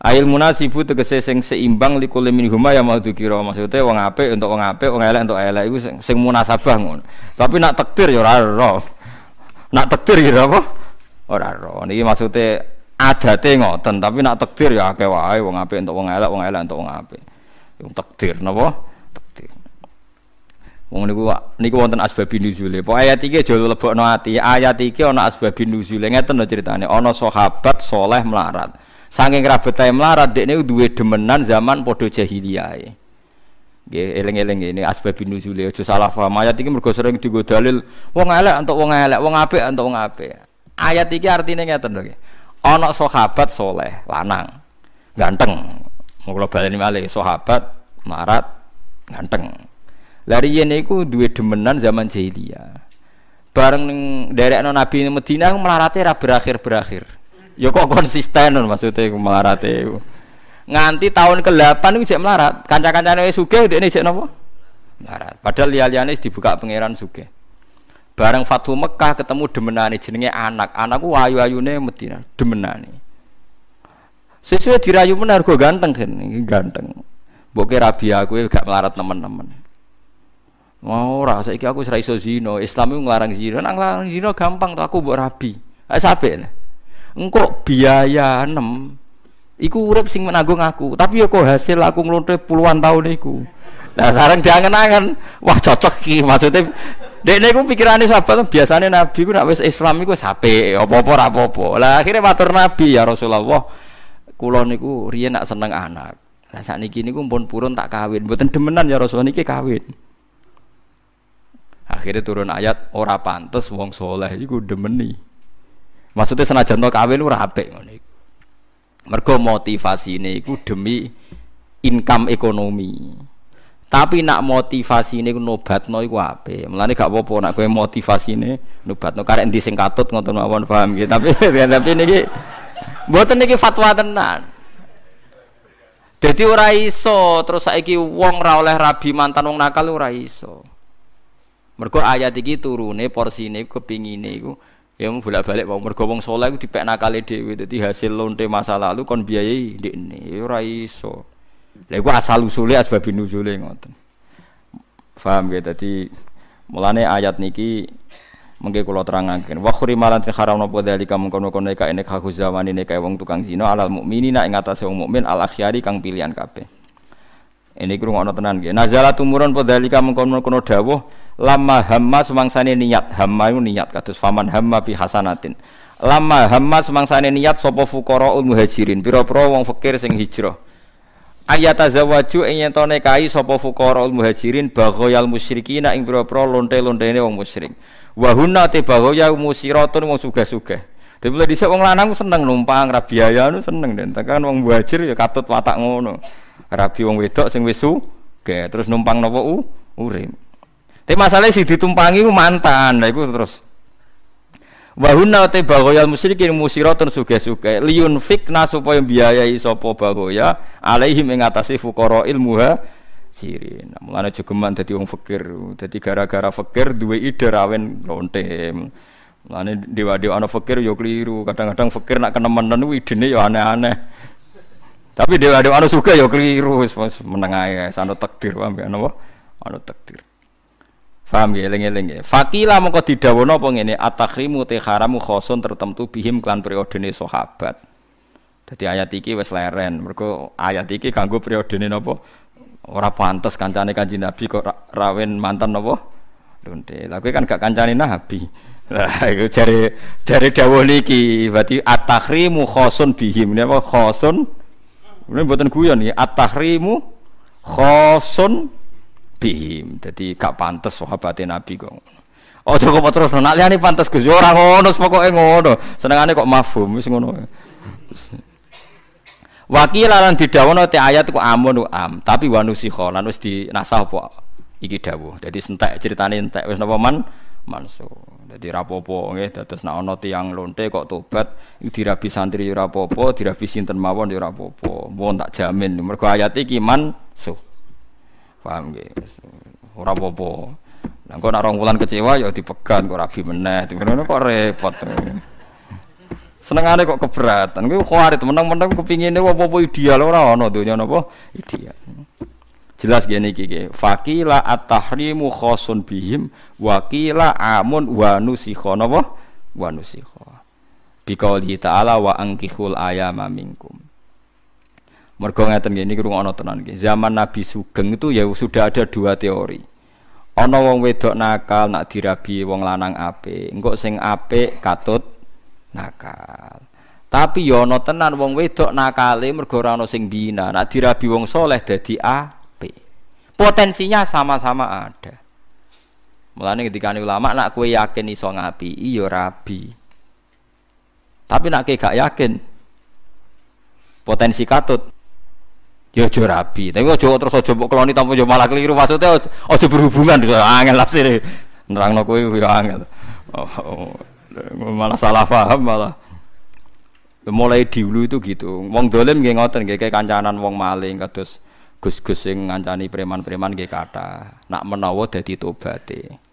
Ail munasibu tegese sing seimbang likul min huma ya mau dikira maksudnya wong apik untuk wong apik, wong elek untuk elek iku sing, sing munasabah ngono. Tapi nak takdir ya ora ora. Nak takdir ya apa? Ora ora. Niki maksudnya adate ngoten, tapi nak takdir ya akeh wae wong apik untuk wong elek, wong elek untuk wong apik. Wong takdir napa? Wong niku niku wonten asbabun nuzule. Pokoke ayat iki aja lebokno ati. Ayat iki ana asbabun nuzule. Ngeten lho critane. Ana sahabat soleh melarat. Saking rabetae melarat dekne duwe demenan zaman padha jahiliyah. Nggih, eling-eling ini asbabun nuzule. Aja salah paham. Ayat iki mergo sering dalil wong elek untuk wong elek, wong apik untuk wong apik. Ayat iki artine ngeten lho. Ana sahabat soleh lanang. Ganteng. Mau kula baleni malih sahabat melarat ganteng Lari yen iku duwe demenan zaman jahiliyah. Bareng non Nabi Madinah melarate ra berakhir-berakhir. Ya kok konsisten maksudnya iku melarate iku. Nganti tahun ke-8 iku jek melarat. Kanca-kancane wis sugih dekne jek napa? Melarat. Padahal liya-liyane dibuka pangeran sugih. Bareng Fathu Mekah ketemu demenane jenenge anak. Anakku ayu-ayune Madinah, demenane. Sesuai dirayu menar ganteng kan, ganteng. Boke rabi aku gak melarat teman-teman. Mau ora saiki aku iso zina. Islam iku nglarang zina. Nang nglarang zina gampang to aku mbok rabi. Ah sampe. Engko biaya 6 iku urip sing menanggung aku. Tapi ya kok hasil aku nglonte puluhan tahun iku. Nah sekarang jangan-jangan wah cocok ki maksudnya Dek ku pikirane sahabat biasanya Nabi ku nak wis Islam iku sape apa-apa ora. Lah akhirnya matur Nabi ya Rasulullah kula niku riyen nak seneng anak. Lah sakniki niku pun purun tak kawin. Mboten demenan ya Rasulullah niki kawin. Akhirnya turun ayat ora pantes wong soleh iku demeni. Maksudnya senajan to kawin ora apik ngono iku. Mergo motivasine iku demi income ekonomi. Tapi nak motivasine ku nobatno iku apik. Mulane gak apa-apa nak kowe motivasine nobatno karek endi sing katut ngoten mawon paham gitu. (laughs) Tapi tapi niki mboten niki fatwa tenan. Jadi ora iso terus saiki wong ra oleh rabi mantan wong nakal ora iso. Mergo ayat iki turune porsine kepingine iku ya bolak-balik wong mergo wong saleh iku dipek nakale dhewe dadi hasil lonte masa lalu kon biayai ndekne ya ora iso. Lha iku asal usule asbabun nuzule ngoten. Paham ya dadi mulane ayat niki mengke kula terangaken wa khurimalan haram napa dalika mengkono-kono nek nek haku zamanine kae wong tukang zina alal mukminina ing atase wong mukmin al akhyari kang pilihan kabeh. Ini kurung ono tenan nggih. Nazalat umurun padhalika mengkono-kono dawuh lama hamma semangsane niat. Hamma itu niat kados faman hamma bi hasanatin. Lama hamma semangsane niat sapa fuqaraul muhajirin. Pira-pira wong fakir sing hijrah. Ayat azawaju ing yen kai sapa fuqaraul muhajirin baghoyal musyrikin ing pira-pira lonte-lontene wong musyrik. Wa hunna te baghoya musiratun wong sugih-sugih Dadi mulai dhisik wong lanang seneng numpang ra biaya nu seneng den. Tekan wong muhajir ya katut watak ngono. Rabi wong wedok sing wis sugih terus numpang napa u urip. Tapi masalahnya si ditumpangi ku mantan, nah itu terus. Wahuna te bagoyal musyrikin musiratun suge-suge liun fikna supaya biayai sopo bagoya alaihim ing atase fuqara ilmuha sirin. Nah, mulane jogeman dadi wong fakir. Dadi gara-gara fakir duwe ide rawen lonte. Mulane dewa-dewa ana fakir yo keliru. Kadang-kadang fakir nak kenemenen ku idene yo aneh-aneh. Tapi dewa-dewa ana suka yo keliru wis meneng ae sano takdir wae napa? Ana takdir. Faham ya eling-eling ya. Fakila mongko didawono apa ngene atakhrimu te haramu khosun tertentu bihim klan periodene sahabat. Dadi ayat iki wis leren. Mergo ayat iki kanggo periodene napa? Ora pantes kancane Kanjeng Nabi kok rawen mantan napa? Lonte. Lah kan gak kancane Nabi. (laughs) Lah iku jare jare dawuh niki berarti atakhrimu khosun bihim. Napa khosun? Ini buatan guyon ya. At-tahrimu khosun bihim. Jadi gak pantas sahabat Nabi kok. Oh kok terus nak liyane pantas Gus. Ya ora ngono, pokoke ngono. Senengane kok mafhum wis ngono. Wakil lan didawono te ayat ku amun am, tapi wanusikha lan wis dinasah apa iki dawuh. Dadi entek critane entek wis napa man mansu. Dadi rapopo nggih dados nek ana tiyang lonte kok tobat dirabi santri ora apa-apa, dirabi sinten mawon ya ora apa-apa. Mohon tak jamin mergo ayat iki mansuh. Paham nggih. Ora apa-apa. Lah kok nek wulan kecewa ya dipegan kok rabi meneh. Ngono kok repot. Senengane kok keberatan. Kuwi khawarit menang-menang kepingine apa-apa ideal ora ana donya napa ideal. Jelas gini iki Fakila at-tahrimu khosun bihim wakila amun wa nusikha napa? Wa nusikha. Biqauli ta'ala wa angkihul ayama minkum. Mergo ngeten nggih niki rungokno tenan nggih. Zaman Nabi Sugeng itu ya sudah ada dua teori. ana wong wedok nakal nak dirabi wong lanang apik engko sing apik katut nakal. Tapi ya ana tenan wong wedok nakale mergo ora ana sing bina nak dirabi wong soleh dadi apik. Potensinya sama-sama ada. Mulane ketika ulama nak kue yakin iso ngapi iya rabi. Tapi nak gak yakin potensi katut Ya aja rabi, tapi aja terus aja mbok keloni tanpa yo malah keliru maksudnya aja berhubungan angel lafsir. Nerangno kowe yo angel. Oh, oh, malah salah paham malah. Mulai dulu itu gitu. Wong dolim nggih ngoten nggih kayak kancanan wong maling kados gus-gus sing ngancani preman-preman nggih kata. Nak menawa dadi tobaté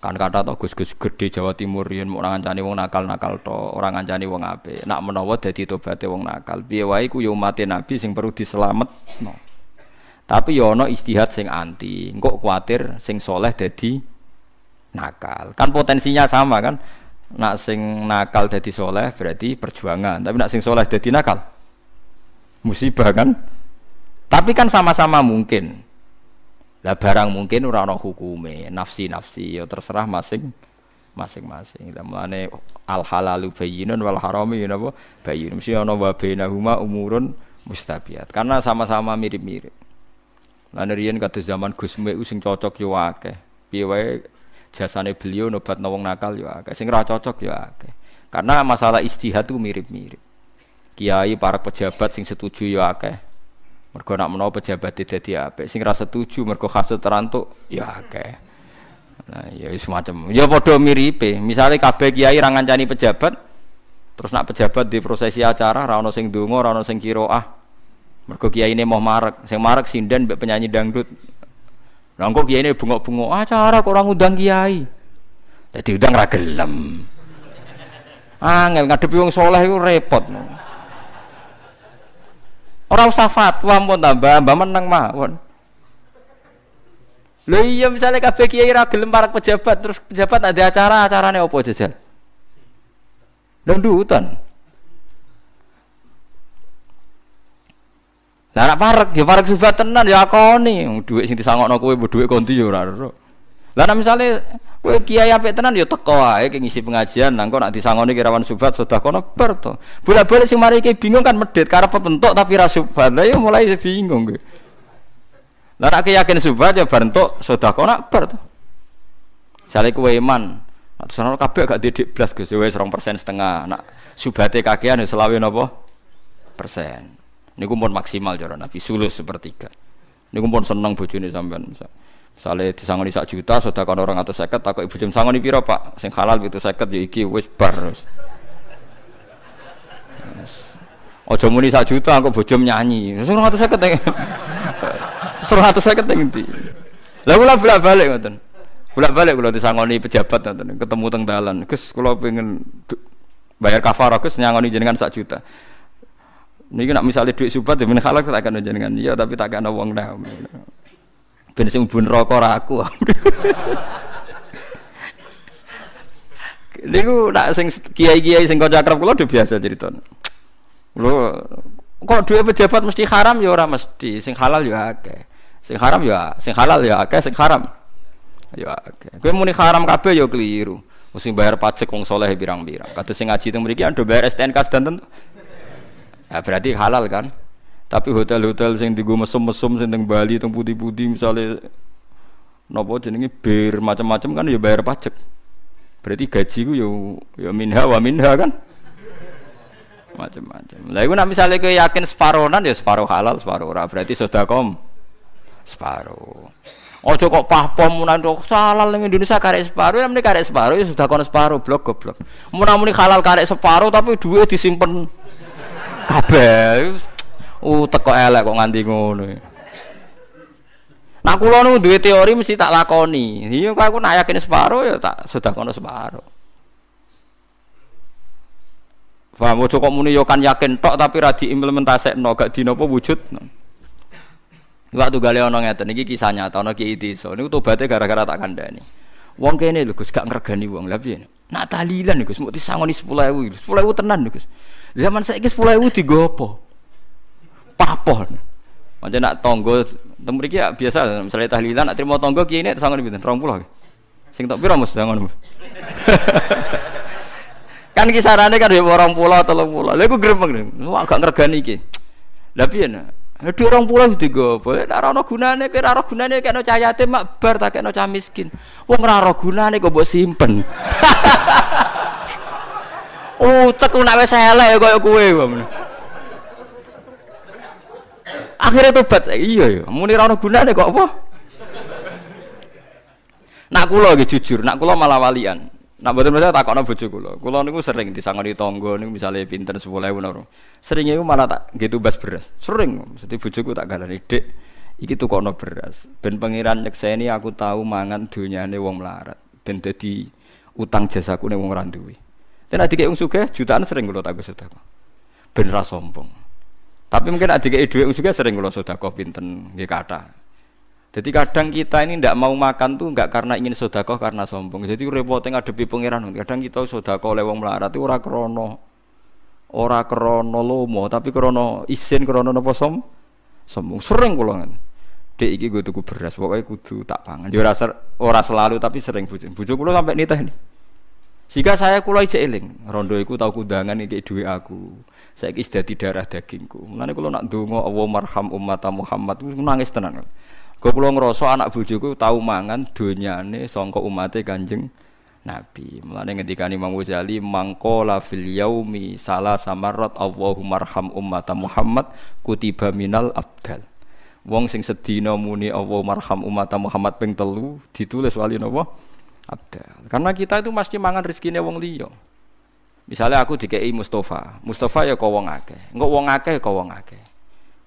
kan kata to gus-gus gede Jawa Timur yen orang ngancani wong nakal-nakal to orang ngancani wong ape nak menawa dadi tobaté wong nakal. Piye wae ku yo mate nabi sing perlu diselamet no. tapi yo ana istihad sing anti engko kuatir sing soleh dadi nakal. Kan potensinya sama kan? Nak sing nakal dadi soleh berarti perjuangan tapi nak sing soleh dadi nakal musibah kan? Tapi kan sama-sama mungkin lah barang mungkin ora ana hukume, nafsi-nafsi ya terserah masing masing-masing. Lah mulane al halalu bayyinun wal harami ya napa bayyinun. Mesti ana wa bainahuma umurun mustabiat. Karena sama-sama mirip-mirip. Lah riyen kados zaman Gus Mek sing cocok yo akeh. Piye wae jasane beliau nobat wong nakal yo akeh. Sing ora cocok yo akeh. Karena masalah istihad itu mirip-mirip. Kiai para pejabat sing setuju yo akeh Mergo nak menawa pejabat dadi apik, sing ra setuju mergo hasud terantuk ya akeh. Nah, ya semacam. Ya padha miripe. Misale kabeh kiai ra ngancani pejabat, terus nak pejabat di prosesi acara ra ono sing donga, ra ono sing kiroah. Mergo kiai ini mau marek, sing marek sinden mbek penyanyi dangdut. Lah kok kiai ini bungok-bungok acara kok orang undang kiai. Jadi udang ra gelem. Angel ngadepi wong soleh iku repot. Orang usah fatwa pun tambah, mbak menang mawon. Lho iya misalnya kabeh kiai ra gelem para pejabat terus pejabat ada acara, acarane opo jajal? Dondutan. Lah nek parek ya parek subat tenan ya akoni, dhuwit sing disangokno kowe dhuwit konti ya ora ero. Lah nek misale kowe kiai apik tenan ya teko wae ngisi pengajian nang kok nek disangoni kirawan subat sedekah kono bar to. Bolak-balik sing mari iki bingung kan medhit karep bentuk tapi ra subat. Lah ya mulai bingung kowe. Lah nek yakin subat ya bar entuk sedekah nak bar to. Misale kowe iman, nek sono kabeh gak didik blas Gus wis 2% setengah. Nak subate kakean ya selawe napa? persen. Niku pun maksimal cara Nabi sulus sepertiga. Niku pun seneng bojone sampean misalnya. Sale disangoni sak juta, sudah kono orang atau seket, takut ibu jam sangoni piro pak, sing halal gitu seket ya iki wis bar. Ojo muni sak juta, aku bojom nyanyi. Suruh atau seket yang, suruh (laughs) atau seket yang di. Lalu lah bolak balik ngoten. Bolak balik kalau disangoni pejabat ketemu teng dalan. Gus, kalau pengen bayar kafarah, gus nyangoni jenengan sak juta. Ini nak misalnya duit subat, ya halal kita akan jenengan. Iya, tapi tak akan uang dah ben sing bun rokok ra aku. (laughs) Niku nak sing kiai-kiai sing kanca akrab kula biasa cerita lho kok duit pejabat mesti haram? Ya ora mesti. Sing halal ya akeh. Sing haram ya sing halal ya akeh sing haram ya akeh. Kowe muni haram kabeh ya keliru. Mesti bayar pajak wong soleh pirang-pirang. Kados sing ngaji teng mriki ando bayar STNK sedanten ya berarti halal kan tapi hotel-hotel sing digo mesum-mesum sing teng Bali teng putih-putih misalnya nopo jenenge bir macam-macam kan ya bayar pajak. Berarti gaji ku ya ya minha wa minha kan. Macam-macam. Lah iku nek misale kowe yakin separonan ya separuh halal, separuh ora. Berarti kom separuh. Ojo kok pahpom munan kok halal ning Indonesia karek separuh, nek karek separuh ya sudah kon separuh blok goblok. Mun halal karek separuh tapi duit disimpen kabeh. Uh teko elek kok nganti ngono. Nak kula nu duwe teori mesti tak lakoni. Iya kok aku nak yakin separo ya tak sudah kono separo. Paham ojo kok muni yo kan yakin tok tapi ra diimplementasekno gak dinopo wujud. Waktu gale ana ngeten iki kisah nyata ana Ki Desa. Niku tobaté gara-gara tak kandhani. Wong kene lho Gus gak ngregani wong. Lah piye? Nak talilan Gus mesti disangoni 10.000. 10.000 tenan Gus. Zaman saiki 10.000 digo apa? papon. Macam nak tonggo temu ya biasa misalnya tahlilan nak terima tonggo kiai ini sangon pinten 20. Sing tok pira Mas sangon. (laughs) kan kisarannya kan ya orang pulau atau pulau. Lha iku gremeng. Agak ngregani iki. Lah piye nak? Hadi orang pulau itu gue, boleh ora ana gunane, kira ora gunane kena cah yatim mak bar tak kena cah miskin. Wong ora ana gunane kok mbok simpen. (laughs) Utek nak wis elek koyo kowe. Akhirnya tobat, iya ya, muni ora ana gunane kok apa? Nak kula nggih jujur, nak kula malah walian. Nak mboten percaya takokno bojo kula. Kula niku sering disangoni tangga niku misale pinten 10.000 naro. Sering iku malah tak gitu bas beras. Sering mesti bojoku tak galani, "Dik, iki tukokno beras. Ben pangeran nyekseni aku tahu mangan donyane wong melarat. Ben dadi utang jasaku ning wong ora duwe." Dan adik wong sugih jutaan sering kula tak sedekah. Ben ra sombong. Tapi mungkin adik wong sugih sering kula sedekah pinten nggih kathah. Jadi kadang kita ini tidak mau makan tuh nggak karena ingin sodakoh karena sombong. Jadi repotnya ngadepi pangeran. Kadang kita sodakoh lewong melarat itu ora krono, ora krono lomo, tapi krono isin krono nopo som, sombong. Sering kulongan. Dek iki gue tuku beras, pokoknya kudu tak pangan. Ya ora, selalu tapi sering bujuk. Bujuk kulo sampai nitah nih. Jika saya kulo ijek eling, rondo iku tau kundangan iki aku. Saya kis dadi darah dagingku. Mulane kulo nak donga Allah marham umat Muhammad nangis tenan. Kau pulau ngerasa anak bujuku tahu mangan donyane songko umate kanjeng Nabi. Mulane ngendika Imam Ghazali mangkola fil yaumi salah samarot Allahumma arham Muhammad kutiba minal abdal. Wong sing sedina muni Allahumma arham Muhammad ping telu ditulis wali napa? Abdal. Karena kita itu mesti mangan rezekine wong liya. Misalnya aku dikei Mustafa, Mustafa ya kau wong akeh, engko wong akeh kau wong akeh.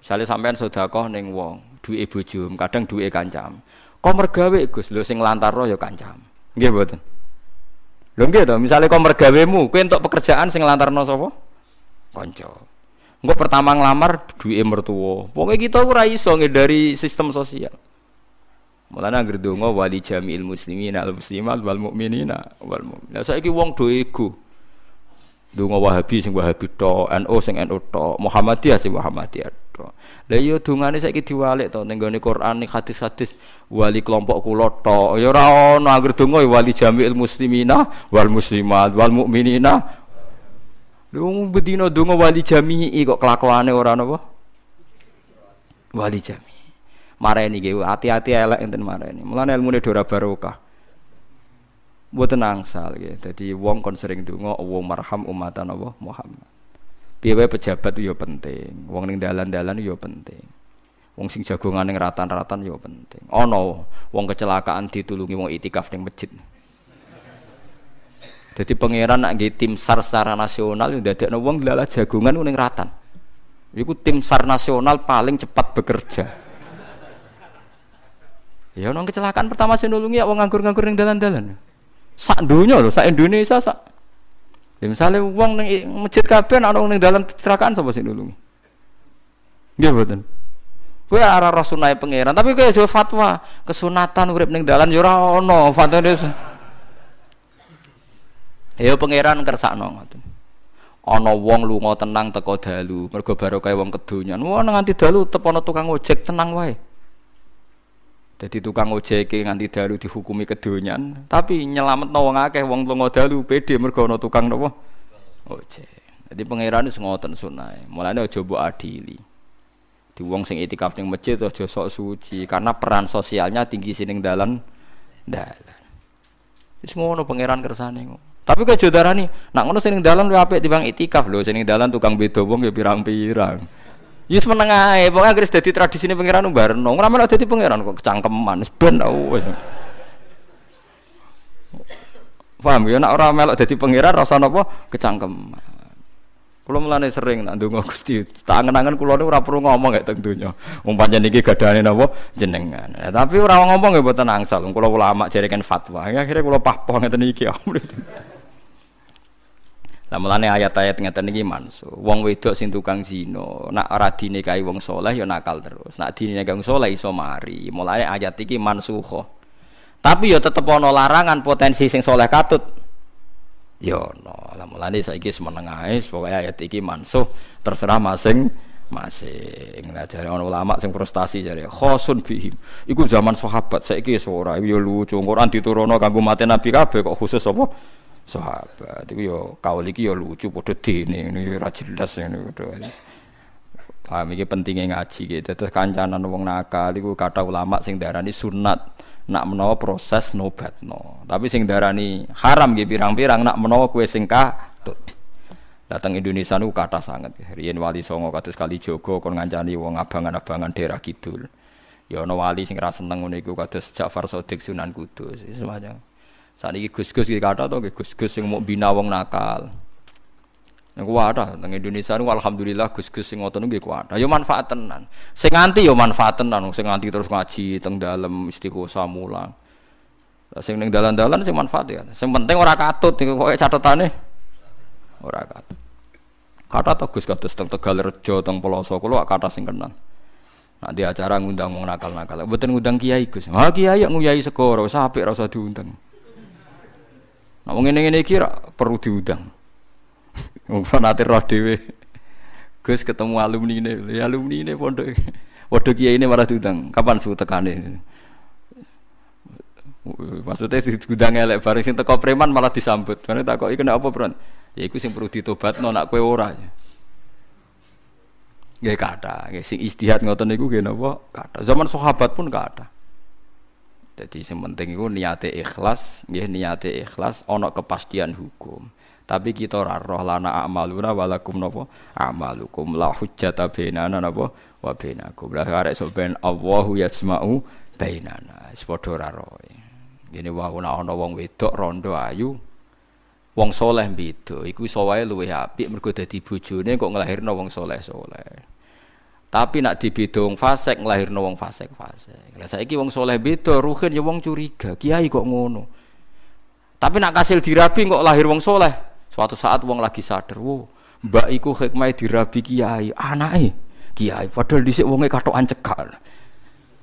Misalnya sampean sedekah ning wong, duwe bojo, kadang duwe kancam. Kok mergawe Gus, lho sing lantaro ya kancam. Nggih mboten. Lho nggih to, misale kok mergawemu, kowe entuk pekerjaan sing lantarno sapa? Kanca. Engko pertama nglamar duwe mertua. Pokoke kita ora iso dari sistem sosial. Mulane anggere donga wali jami'il muslimin al muslimat wal mukminina wal mu'minat. Saiki wong do ego. Donga Wahabi sing Wahabi tok, NU sing NU tok, Muhammadiyah sing Muhammadiyah tok. Lah iya dungane saiki diwalik to ning gone Quran ning hadis-hadis wali kelompok kula tok. Ya ora ono anggere donga ya wali jami'il muslimina wal muslimat wal mukminina. Lu bedino donga wali jami'i kok kelakuane ora napa? Wali jami'i. Mareni ge hati-hati elek enten mareni. Mulane ilmune dora barokah. Mboten angsal nggih. Dadi wong kon sering Allah marham umatan Allah Muhammad. Piye wae pejabat yo penting. Wong ning dalan-dalan yo penting. Wong sing jagongan ning ratan-ratan yo penting. Ana wong kecelakaan ditulungi wong itikaf ning masjid. Jadi pangeran nak nggih tim SAR secara nasional ndadekno wong lalah jagongan ning ratan. Iku tim SAR nasional paling cepat bekerja. Ya nong kecelakaan pertama sing nulungi ya wong nganggur-nganggur ning dalan-dalan sak dunia loh, sak Indonesia sak. Ya misalnya uang neng masjid kabeh ana neng dalam kecelakaan sapa sing nulungi? Nggih mboten. Kowe arah rasunai pangeran, tapi kowe aja fatwa kesunatan urip ning dalan ya ora ana fatwane. Ya pangeran kersakno ngoten. Ana wong lunga tenang teko dalu, mergo barokah wong kedonyan. Wah nganti dalu tepono tukang ojek tenang wae. Jadi tukang ojek nganti dalu dihukumi kedonyan, tapi nyelamet wong akeh wong lunga dalu pede mergo ana tukang napa? Ojek. Jadi pangeran wis ngoten sunai. Mulane aja mbok adili. Di wong sing itikaf ning masjid aja sok suci karena peran sosialnya tinggi sining dalan dalan. Wis ngono pangeran kersane. Tapi kok jodarani, nak ngono sing dalan luwih apik timbang itikaf lho, sing dalan tukang beda wong ya pirang-pirang. Yus meneng ae, pokoke anggere dadi tradisine pangeran barno. Ora melok dadi pangeran kok kecangkeman, ben wis. Paham ya nek ora melok dadi pangeran rasa napa kecangkeman. Kula mulane sering nak ndonga Gusti, tak angen-angen kula niku perlu ngomong gak teng donya. Wong pancen iki gadane napa jenengan. Ya, tapi ora ngomong ya mboten angsal. Kula ulama jareken fatwa. Ya, akhirnya kula pahpoh ngeten iki. Lah mulane ayat-ayat ngeten iki mansu. Wong wedok sing tukang zina, nak ora dinikahi wong saleh ya nakal terus. Nak dinikahi wong saleh iso mari. Mulane ayat iki mansuho. Tapi ya tetep ana larangan potensi sing saleh katut. Ya ono. Lah mulane saiki semeneng ae pokoke ayat iki mansuh terserah masing masih ngajari orang ulama sing frustasi jare khosun bihim iku zaman sahabat saiki ora yo lucu Quran diturunno kanggo mate nabi kabeh kok khusus apa sahabat iku yo kaul iki yo lucu padha dene ini ora jelas ngene padha Paham iki pentingnya ngaji gitu. Terus kancanan wong nakal iku kata ulama sing darani sunat nak menawa proses nobat no. Tapi sing darani haram gitu pirang-pirang nak menawa kue sing katut. Datang Indonesia nu kata sangat. Riyen wali songo kados kali Jogo kon ngancani wong abangan-abangan daerah kidul. Ya ana wali sing ra seneng ngono iku kados Ja'far Shadiq Sunan Kudus. Semacam. Saat ini gus-gus iki kata to gus-gus sing mau bina wong nakal. Yang kuwata teng Indonesia niku alhamdulillah gus-gus sing ngoten nggih kuwata. Ya manfaat tenan. Sing nganti ya manfaat tenan, sing terus ngaji teng dalem istiqosah mulang. Sing ning dalan-dalan sing manfaat ya. Sing penting ora katut iku kok catetane ora katut. Kata to Gus kados teng Tegal Rejo teng Peloso kula kata sing kenal. Nak di acara ngundang wong nakal-nakal. Mboten ngundang kiai Gus. Ha kiai nguyai segoro, wis apik ora usah diundang. Nah wong ngene-ngene iki perlu diundang. (laughs) Wong nate roh dhewe. Gus ketemu alumni ini, ya alumni ini pondok. Waduh kiai ini malah diundang. Kapan suhu tekane? Maksudnya diundang elek bareng sing teko preman malah disambut. Karena tak kok kena apa, Bro? Ya iku sing perlu ditobatno nak kowe ora. Nggih kata, nggih sing istihad ngoten niku nggih napa? Kata. Zaman sahabat pun kata. Jadi sing penting iku niate ikhlas, nggih niate ikhlas ana kepastian hukum. Tapi kita ora roh lana amaluna walakum napa amalukum la hujjata bainana napa wa bainakum. Lah arek sok ben Allahu yasma'u bainana. Wis padha ora roh. Ngene wae ana wong wedok rondo ayu. Wong soleh beda, iku iso wae luwih apik mergo dadi bojone kok nglahirno wong soleh-soleh. Tapi nak dibeda wong fasik nglahirno wong fasik-fasik. Lah saiki wong soleh beda, ruhin ya wong curiga. Kiai kok ngono. Tapi nak kasil dirabi kok lahir wong soleh, Suatu saat wong lagi sadar, wow, mbak iku hikmah dirabi kiai, anake kiai. Padahal dhisik wonge katokan cekak.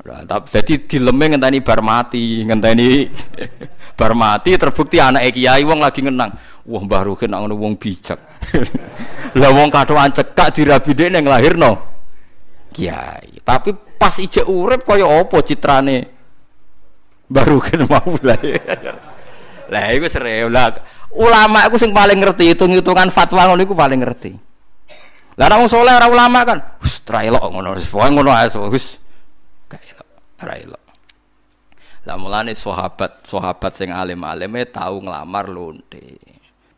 Nah, jadi dileme ngenteni bar mati, ngenteni (laughs) bar mati terbukti anak kiai wong lagi ngenang. Wah Mbah Ruhin ngono wong bijak. (laughs) Lah wong katokan cekak dirabi dhek ning lahirno kiai. Tapi pas ijek urip kaya apa citrane Mbah Ruhin mau lah. (laughs) Lah iku serew lah Ulama aku sing paling ngerti hitung-hitungan fatwa ngono iku paling ngerti. Lah nek wong saleh ora ulama kan, wis tra elok ngono, pokoke ngono ae wis gak elok, ora elok. Lah mulane sahabat, sahabat sing alim-alime tau nglamar lonte.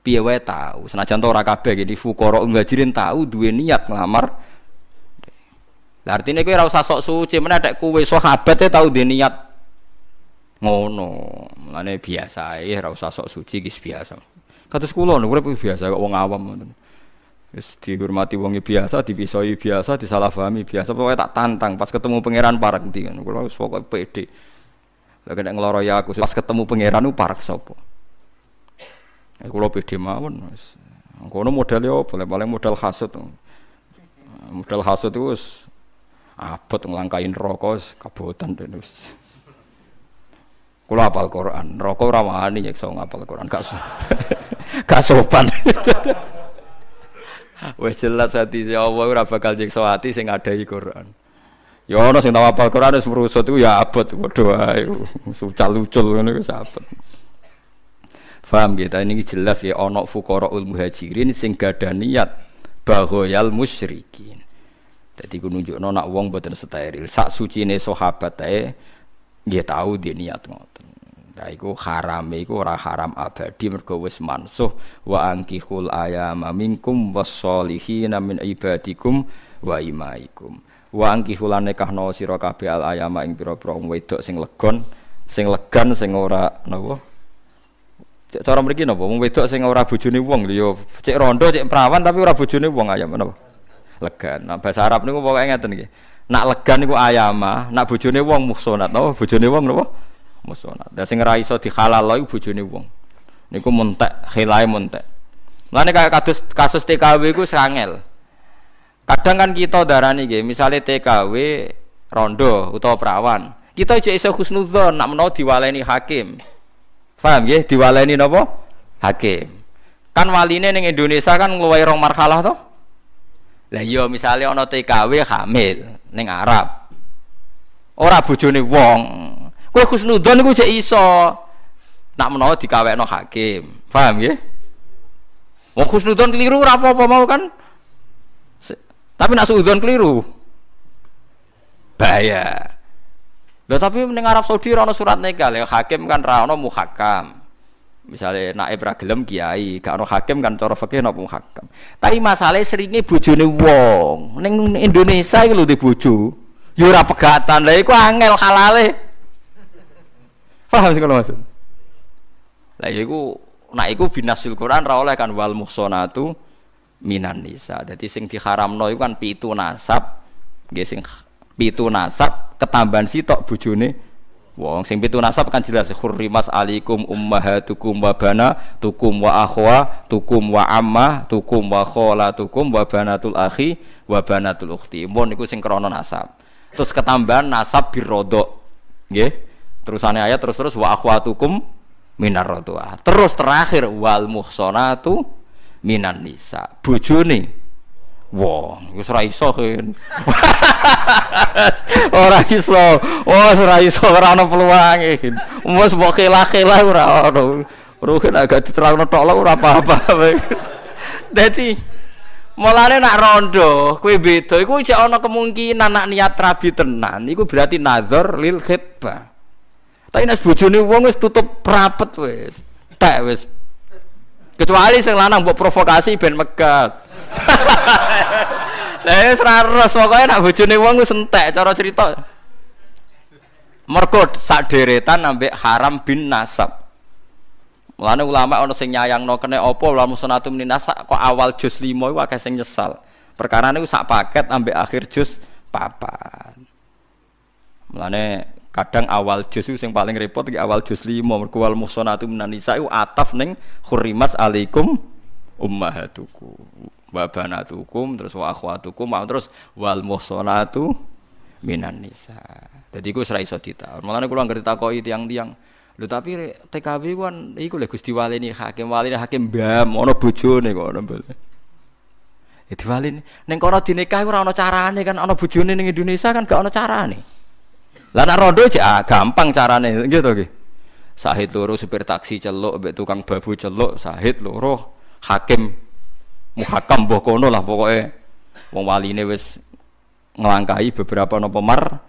Piye wae tau, senajan ora kabeh iki fuqara muhajirin tau duwe niat nglamar. Lah artine kowe ora usah sok suci, meneh nek kowe sahabate tau duwe niat. Ngono mulane biasa ya ora usah sok suci gis biasa. Kados kula niku urip biasa kok wong awam ngoten. Wis dihormati wong biasa dipisoi biasa disalahpahami biasa pokoknya tak tantang pas ketemu pangeran parek ndi kan kula wis pokoke pede. Lha kena ngloro ya aku pas ketemu pangeran parek sapa? Ya kula pede mawon wis. Modele opo paling modal hasud modal hasud itu wis abot nglangkain rokok kabotan wis Kula apal Quran, rokok ora wani iso ngapal Quran, gak (laughs) gak sopan. (laughs) Wes jelas hati si Allah ora bakal nyiksa hati sing ngadahi Quran. Ya ana sing tau apal Quran wis merusut iku ya abot padha wae. Sucal-ucul ngono wis abot. Faham kita ini jelas ya ana fuqaraul muhajirin sing gada niat baghayal musyrikin. Dadi ku nunjukno nak wong boten steril. Sak sucine sahabat ae nggih tahu dia niat ngoten. Nah iku haram iku ora haram abadi mergo wis mansuh wa ankihul ayama minkum wassolihina min ibadikum wa imaikum. Wa ankihul nikahno sira kabeh al ayama ing pira-pira wedok sing legon, sing legan sing ora napa? Cara mriki napa? Wong wedok sing ora bojone wong lho ya cek rondo cek perawan tapi ora bojone wong ayam napa? Legan. Nah bahasa Arab niku pokoke ngeten iki. Nak legan niku ayama, nak bojone wong muhsonat napa? Bojone wong napa? musonat. Dan sing ra iso dihalal iku bojone wong. Niku muntek, khilae muntek. Mulane kayak kasus kasus TKW iku sangel. Kadang kan kita darani nggih, misale TKW rondo utawa perawan. Kita aja iso husnudzon nak menawa diwaleni hakim. Paham nggih? Diwaleni napa? Hakim. Kan waline ning Indonesia kan ngluwahi rong marhalah to? Lah iya misale ana TKW hamil ning Arab. Ora bojone wong. Kowe husnudzon iku jek iso. Nak menawa dikawekno hakim. Paham ya? Wong husnudzon keliru ora apa-apa mau kan. Tapi nak suudzon keliru. Bahaya. Lah tapi ning Arab Saudi ora surat nikah, ya hakim kan ra ono muhakam. Misalnya naib ra kiai, gak ono hakim kan cara fikih napa muhakam. Tapi masalahnya seringnya bojone wong. Ning Indonesia iki lho di bojo. Ya ora pegatan. Lah iku angel halale. Paham sih kalau maksud? Lah iku nak iku binasil Quran ra oleh kan wal muhsanatu minan nisa. Dadi sing diharamno iku kan pitu nasab. Nggih sing pitu nasab ketambahan sitok bojone wong sing pitu nasab kan jelas hurrimas alikum ummahatukum wa tukum wa akhwa tukum wa amma tukum wa tukum wa banatul akhi wa banatul ukhti. Mun niku sing krana nasab. Terus ketambahan nasab birodok. Nggih. Terusane ayat terus terus wa akhwatukum minar rodua terus terakhir wal muhsanatu minan nisa. Bojone Wong, wis ora iso kan. (laughs) ora iso. Oh, ora iso ora ana peluange. Wis mbok kela-kela ora ono. Rugen agak diterangno tok ora apa-apa. (laughs) Dadi mulane nak rondo, kowe beda iku cek ana kemungkinan nak niat rabi tenan iku berarti nazar lil khitbah. Tapi nek bojone wong wis tutup rapet wis. Tak wis. Kecuali sing lanang mbok provokasi ben megat. (laughs) Lah wis ra res pokoke nak bojone wong wis entek cara cerita. Mergo sak deretan ambek haram bin nasab. Mulane ulama ana sing nyayangno kene apa ulama sunatu min nasab kok awal juz 5 iku akeh sing nyesal. Perkara niku sak paket ambek akhir juz papat. Mulane kadang awal juz sing paling repot iki awal juz 5 mergo wal musonatu minan nisa ataf ning khurimas alaikum ummahatukum wa banatukum terus wa akhwatukum terus wal muhsanatu minan nisa. Jadi iku ora iso ditaun. Mulane kula ngerti takoki tiang-tiang. Lho tapi TKW kan iku lho Gusti Walini hakim walini hakim bam ana bojone kok ana bale. Ya diwalini ning kono dinikah ora ana carane kan ana bojone ning Indonesia kan gak ana carane. Lah nek rondo aja gampang carane gitu nggih. Sahid loro supir taksi celuk mbek tukang babu celuk, sahid loro hakim muhakam mbah kono lah pokoknya wong waline wis ngelangkahi beberapa nopo mar.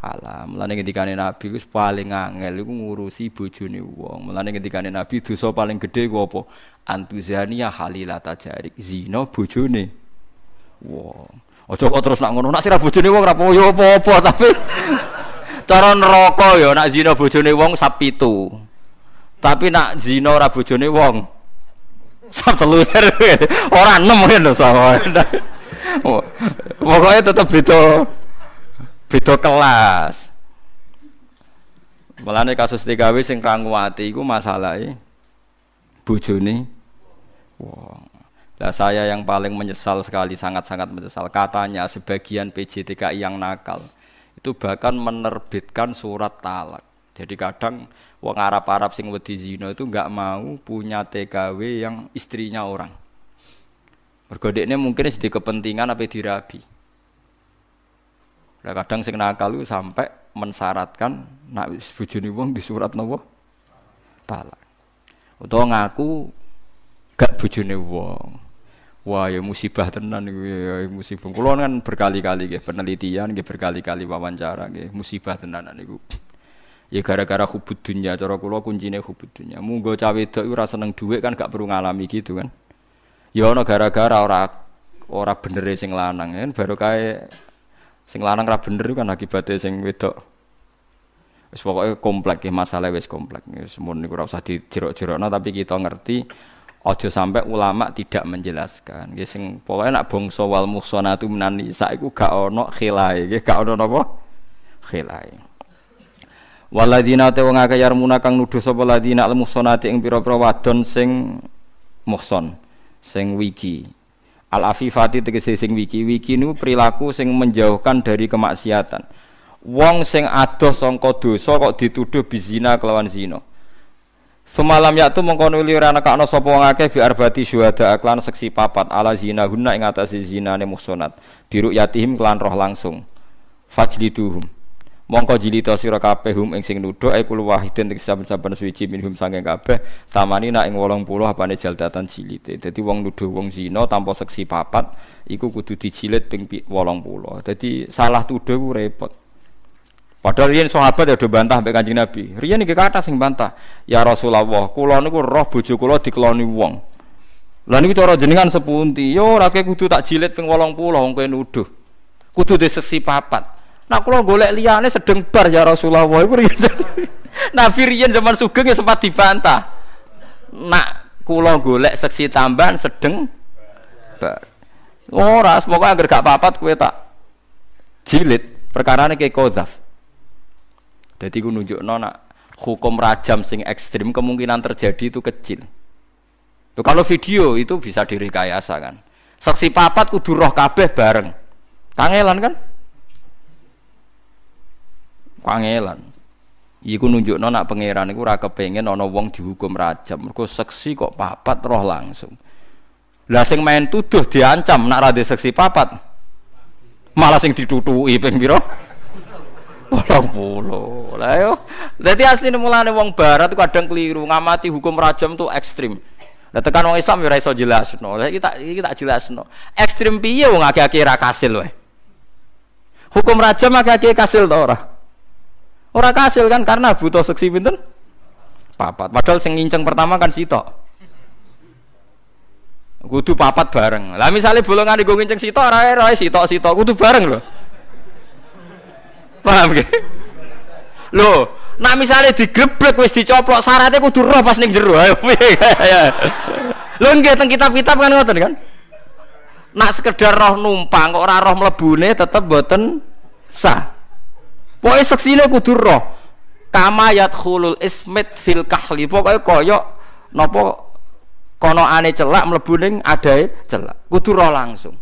Alam mulane ngendikane nabi wis paling angel iku ngurusi bojone wong. Mulane ngendikane nabi dosa paling gede ku apa? Antuzania halilata jarik zina bojone wong. Aja kok terus nak ngono nak sira bojone wong ora apa-apa (laughs) tapi cara neraka ya nak zina bojone wong sapitu. Tapi nak zina ora bojone wong Sab telu (laughs) ora enem kan lho sama. Pokoknya tetap beda beda kelas. Mulane kasus TKW sing ranguwati iku masalahe bojone wong. Lah saya yang paling menyesal sekali, sangat-sangat menyesal. Katanya sebagian PJTKI yang nakal itu bahkan menerbitkan surat talak. Jadi kadang wong Arab-Arab sing wedi zina itu nggak mau punya TKW yang istrinya orang. Mergo mungkin sedih kepentingan apa dirabi. Lah kadang sing nakal sampai mensyaratkan nak bojone wong di surat nopo talak. Utawa ngaku gak bojone wong. Wah ya musibah tenan iku ya, ya musibah. Kulo kan berkali-kali nggih penelitian nggih berkali-kali wawancara nggih musibah tenan niku. Ya gara-gara hubud dunia, cara kula kuncine hubud dunia. Munggo cawe wedok ora seneng dhuwit kan gak perlu ngalami gitu kan. Ya ana gara-gara ora ora bener sing lanang kan baru kae sing lanang ora bener kan akibatnya sing wedok. Wis pokoke komplek ya masalah wis komplek. Wis mun niku ora usah dijerok-jerokno tapi kita ngerti aja sampai ulama tidak menjelaskan. Nggih sing pokoke nak bangsa wal muhsanatu minan nisa iku gak ana khilae, gak ana napa? Khilae. Waladina te wong akeh yarmuna kang nuduh sapa ladina al muhsanati ing pira-pira wadon sing muhson, sing wiki. Al afifati tegese sing wiki. Wiki niku perilaku sing menjauhkan dari kemaksiatan. Wong sing adoh sangka dosa kok dituduh bizina kelawan zina. Semalam yaktu mengkono li ora nekakno sapa wong akeh bi syuhada aklan seksi papat ala zina guna ing atase zinane muhsanat biru yatihim klan roh langsung fajliduhum mongko jilita sira kabeh hum ing sing nuduh ai kul wahidin ing saben-saben suci minhum saking kabeh tamani nak ing 80 apane jaldatan jilite dadi wong nuduh wong zina tanpa seksi papat iku kudu dijilid ping 80 dadi salah tuduh ku repot Padahal riyen sahabat ya do bantah mbek Kanjeng Nabi. Riyen iki kathah sing bantah. Ya Rasulullah, kula niku roh bojo kula dikeloni wong. Lah niku cara jenengan sepunti? Yo ora kudu tak jilid ping 80 wong kowe nuduh. Kudu disesi papat. Nah kula golek liyane sedeng bar ya Rasulullah. (laughs) Nabi riyen zaman sugeng ya sempat dibantah. Nak kula golek seksi tambahan sedeng bar. Ora, pokoke agar gak papat kowe tak jilid perkarane kayak kodaf. Jadi ku nunjuk nona hukum rajam sing ekstrim kemungkinan terjadi itu kecil. Tuh, kalau video itu bisa direkayasa kan. Saksi papat kudu roh kabeh bareng. Kangelan kan? Kangelan. Iku nunjuk nona pangeran iku ora kepengen ana wong dihukum rajam. Mergo saksi kok papat roh langsung. Lah sing main tuduh diancam nak ra saksi papat. Malah sing ditutuki ping pira? Walang puluh. Lah yo. Dadi asline mulane wong barat kadang keliru ngamati hukum rajam tuh ekstrim. Lah tekan wong Islam yo ora iso jelasno. Lah iki tak iki tak jelasno. Ekstrim piye wong akeh-akeh ra kasil wae. Hukum rajam akeh-akeh kasil ta ora? Ora kasil kan karena butuh seksi pinten? Papat. Padahal sing nginceng pertama kan sitok. Kudu papat bareng. Lah misalnya bolongan gue nginceng sitok ora ora sitok-sitok kudu bareng loh. Paham gak? Loh, nak misalnya digreblek wis dicoplok syaratnya kudu roh pas ning jero. Ayo Lho nggih teng kitab-kitab kan ngoten kan? Nak sekedar roh numpang kok ora roh mlebune tetep boten sah. Pokoke seksine kudu roh. Kama yadkhulul ismit fil kahli. Pokoke koyo napa kono ane celak mlebu ning adae celak. Kudu roh langsung.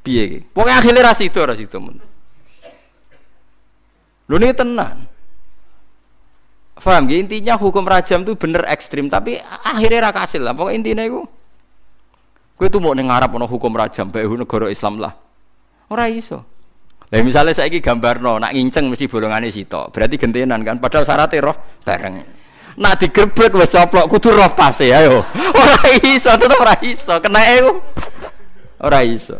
Piye iki? Pokoke akhire ra sida ra sida men. Lu ini tenang. Faham ya? Intinya hukum rajam itu bener ekstrim, tapi akhirnya rakasil lah. Pokoknya intinya itu. Gue tuh mau ngarap ono hukum rajam, baik negara Islam lah. Orang iso. Lah misalnya saya gambar no, nak nginceng mesti bolongannya sito, berarti gentenan kan. Padahal syaratnya roh bareng. Nak digerbek wes coplok, kudu roh pas ya, ayo. (laughs) Orang iso, tetap orang iso, kena itu. Orang iso.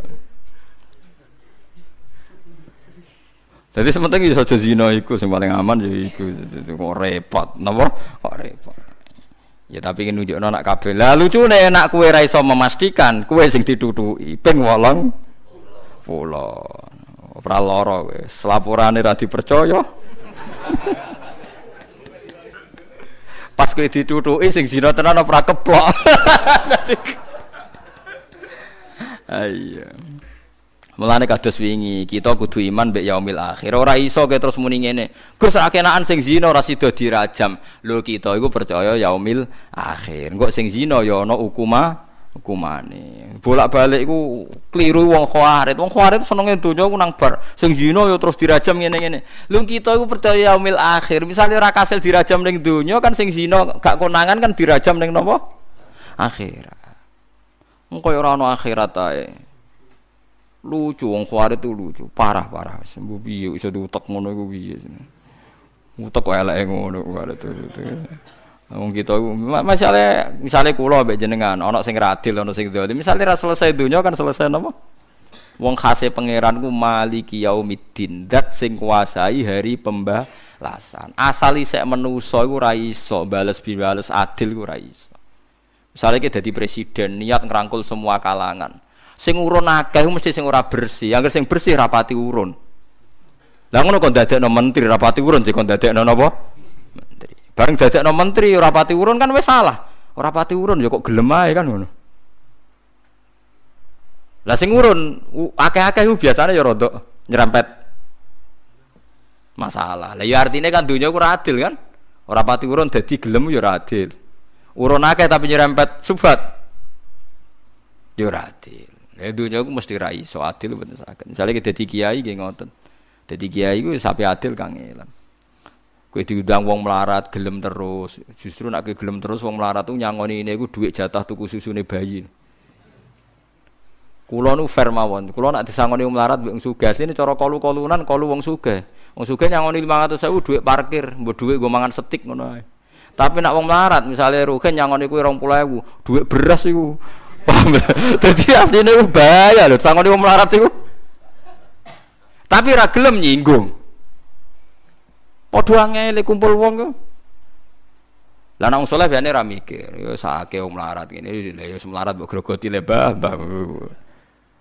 Jadi sementing bisa aja zina iku sing paling aman ya iku kok repot. Napa? Kok repot. Ya tapi ini nunjukno anak kabeh. Lah lucune enak kue ra iso memastikan kue sing ditutuki ping 8 pulau. Ora lara kowe. Laporane ra dipercaya. Pas kowe ditutuki sing zina tenan ora keplok. Ayo. (laughs) Mulane kados wingi, kita kudu iman mbek yaumil akhir. Ora iso ke terus muni ngene. Gus ra kenaan sing zina ora sida dirajam. Lho kita iku percaya yaumil akhir. Engko sing zina ya ana hukuma hukumane. Bolak-balik iku kliru wong khawarit. Wong khawarit senenge donya ku nang bar. Sing zina ya terus dirajam ngene-ngene. Lho kita iku percaya yaumil akhir. Misalnya ora kasil dirajam ning donya kan sing zina gak konangan kan dirajam ning napa? Akhirat. Engko ora ana akhirat ae lucu wong khawarit itu lucu parah parah sembuh piye iso diutek ngono iku piye utek eleke ngono khawarit itu wong kita masalah misalnya kula mbek jenengan ana sing radil ana sing dolim misalnya ra selesai dunia kan selesai napa wong khase pangeran ku maliki yaumiddin dat sing kuasai hari pembalasan asal isek menusa iku ra iso bales bales adil ku ra iso misalnya kita jadi presiden niat ngerangkul semua kalangan Sing urun akeh mesti sing ora bersih. Yang sing bersih rapati urun. Lah ngono kok dadekno menteri rapati urun sing kon dadekno napa? Menteri. Bareng dadekno menteri rapati urun kan wis salah. Ora pati urun ya kok gelem kan ngono. Lah sing urun akeh-akeh biasanya ya rodok nyerempet masalah. Lah ya artinya kan dunia ora adil kan? Ora pati urun dadi gelem ya adil. Urun akeh tapi nyerempet subat. Ya adil. Ya dunia aku mesti rai so adil bener sakit. Misalnya kita di kiai gak ngotot. Jadi kiai gue sapi adil kangelan. Kowe diundang wong melarat gelem terus. Justru nak gelem terus wong melarat tuh nyangoni ini iku dhuwit jatah tuku susune bayi. Kulo nu fair mawon. Kulo nak disangoni wong melarat wong sugih. Ini cara kolu-kolunan kolu wong sugih. Wong sugih nyangoni 500.000 dhuwit parkir, mbok dhuwit nggo mangan setik ngono. Tapi nak wong melarat misalnya rugen nyangoni kuwi 20.000, dhuwit beras iku. (laughs) Dadi asline bahaya lho sangoni wong melarat iku. Tapi ra gelem nyinggung. Padha angel kumpul wong kok. Lah nang saleh biasane ra mikir, ya sake wong melarat ngene ya melarat mbok grogoti le mbah.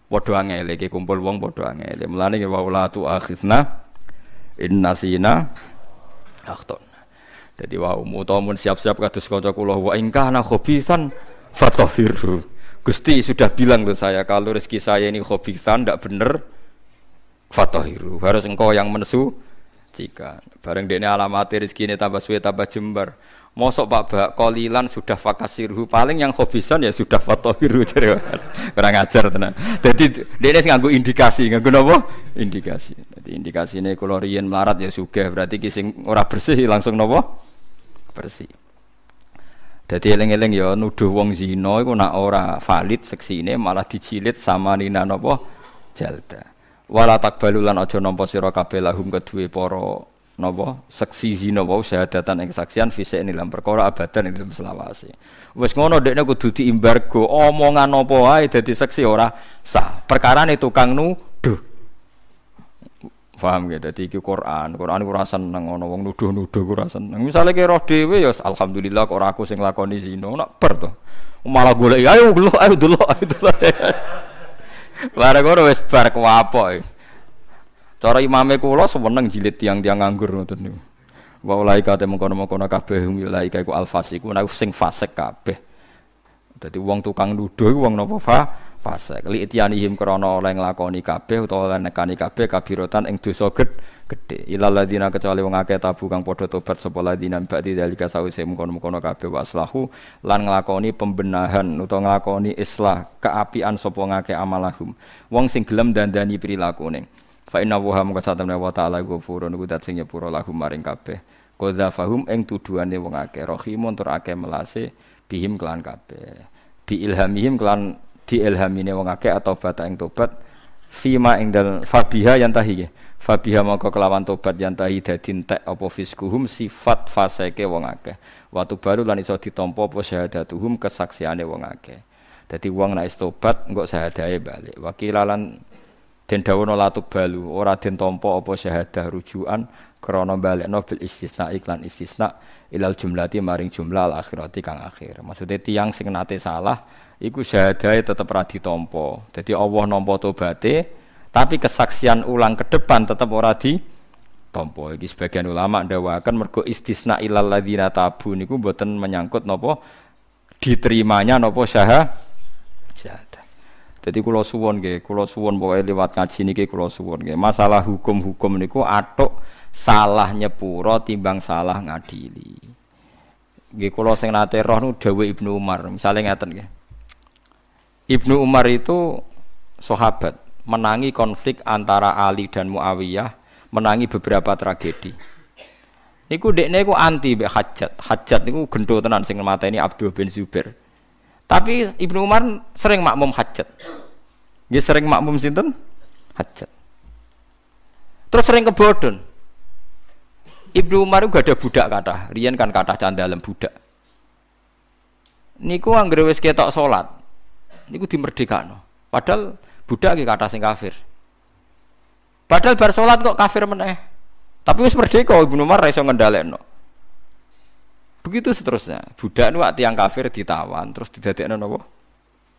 Padha angel iki kumpul wong padha angel. Mulane wa la tu akhizna inna sina akhton. Jadi wa mun siap-siap kados kanca kula wa ingkana khobisan fatahiru. Gusti sudah bilang ke saya kalau rezeki saya ini khobisan ndak bener fatahiru. Harus engkau yang menesu jika bareng dene alamat rezeki ini tambah suwe tambah jembar. Mosok pak bak kolilan sudah fakasiruhu. Paling yang hobisan ya sudah fatohiru kurang (laughs) ajar tenan. Jadi dene nganggo indikasi. Nganggo napa? Indikasi. Jadi indikasi ini riyen melarat ya suge berarti kising ora bersih langsung napa? Bersih. Jadi eling-eling ya nuduh wong zina iku nak ora valid seksine malah dicilit sama nina napa? Jalda wala takbalu lan aja nampa sira kabeh lahum kedue para napa seksi zina wa syahadatan ing saksian fisik ing dalam perkara abadan ing dalam selawase. Wis ngono dekne kudu diimbargo omongan apa wae dadi seksi ora sah. Perkara ne tukang nuduh. Paham ya dadi iki Quran Quran ora seneng ana wong nuduh-nuduh ora seneng. Misale ki roh dhewe ya alhamdulillah kok aku sing lakoni zina nak ber to. Malah golek ayo delok ayo delok ayo delok (laughs) Bareng ngono wis bar kuwapok. Cara imame kula seneng jilid tiang-tiang nganggur ngoten niku. Wa ulaika te mengkono-mengkono kabeh ulaika iku alfasiku nek sing fasik kabeh. Dadi wong tukang nuduh iku wong napa fa fasik. Li krana oleh nglakoni kabeh utawa nekani kabeh kabirotan ing dosa gedhe. Ilal ladina kecuali wong akeh tabu kang padha tobat sapa ladina ba'di dalika sawise mengkono-mengkono kabeh waslahu lan nglakoni pembenahan utawa nglakoni islah keapian sapa ngake amalahum. Wong sing gelem dandani prilakune. Fa inna wa hamka satamna wa ta'ala ghafurun iku sing nyepuro lahum maring kabeh. Qadzafahum ing tuduhane wong akeh rahimun tur akeh melase bihim kelan kabeh. Bi ilhamihim kelan diilhamine wong akeh atau bata ing tobat fima ing dal fabiha yang tahi fabiha maka kelawan tobat yang tahi dadi entek apa fiskuhum sifat faseke wong akeh. Watu baru lan iso ditampa apa syahadatuhum kesaksiane wong akeh. Dadi wong nek tobat engko syahadahe balik. Wakilalan den dawono latuk balu ora den tampa apa syahadah rujukan krana balekno bil istisna iklan istisna ilal jumlati maring jumlah al akhirati kang akhir. Maksudnya tiang sing nate salah iku syahadahe tetep ora ditampa. Dadi Allah nampa tobaté, tapi kesaksian ulang ke depan tetep ora ditampa. Iki sebagian ulama ndawakan mergo istisna ilal ladzina tabu niku mboten menyangkut napa diterimanya napa syahah syahadah. Jadi kula suwon nggih, kula suwon pokoke liwat ngaji niki kula suwon nggih. Masalah hukum-hukum niku atuk salah nyepuro timbang salah ngadili. Nggih kula sing nate roh nu dawuh Ibnu Umar, misale ngeten nggih. Ibnu Umar itu sahabat, menangi konflik antara Ali dan Muawiyah, menangi beberapa tragedi. Niku dekne iku anti mbek Hajat. Hajat niku gendho tenan sing ini Abdul bin Zubair. Tapi Ibnu Umar sering makmum Hajat. Dia sering makmum sinten? Hajat. Terus sering kebodon. Ibnu Umar gak ada budak kata, rian kan kata candalem budak. Niku anggere wis ketok salat, niku dimerdekakno. Padahal budak iki kata sing kafir. Padahal bar salat kok kafir meneh. Tapi wis merdeka Ibnu Umar iso ngendhalekno. Begitu seterusnya. Budak nu tiang kafir ditawan terus didadekno napa?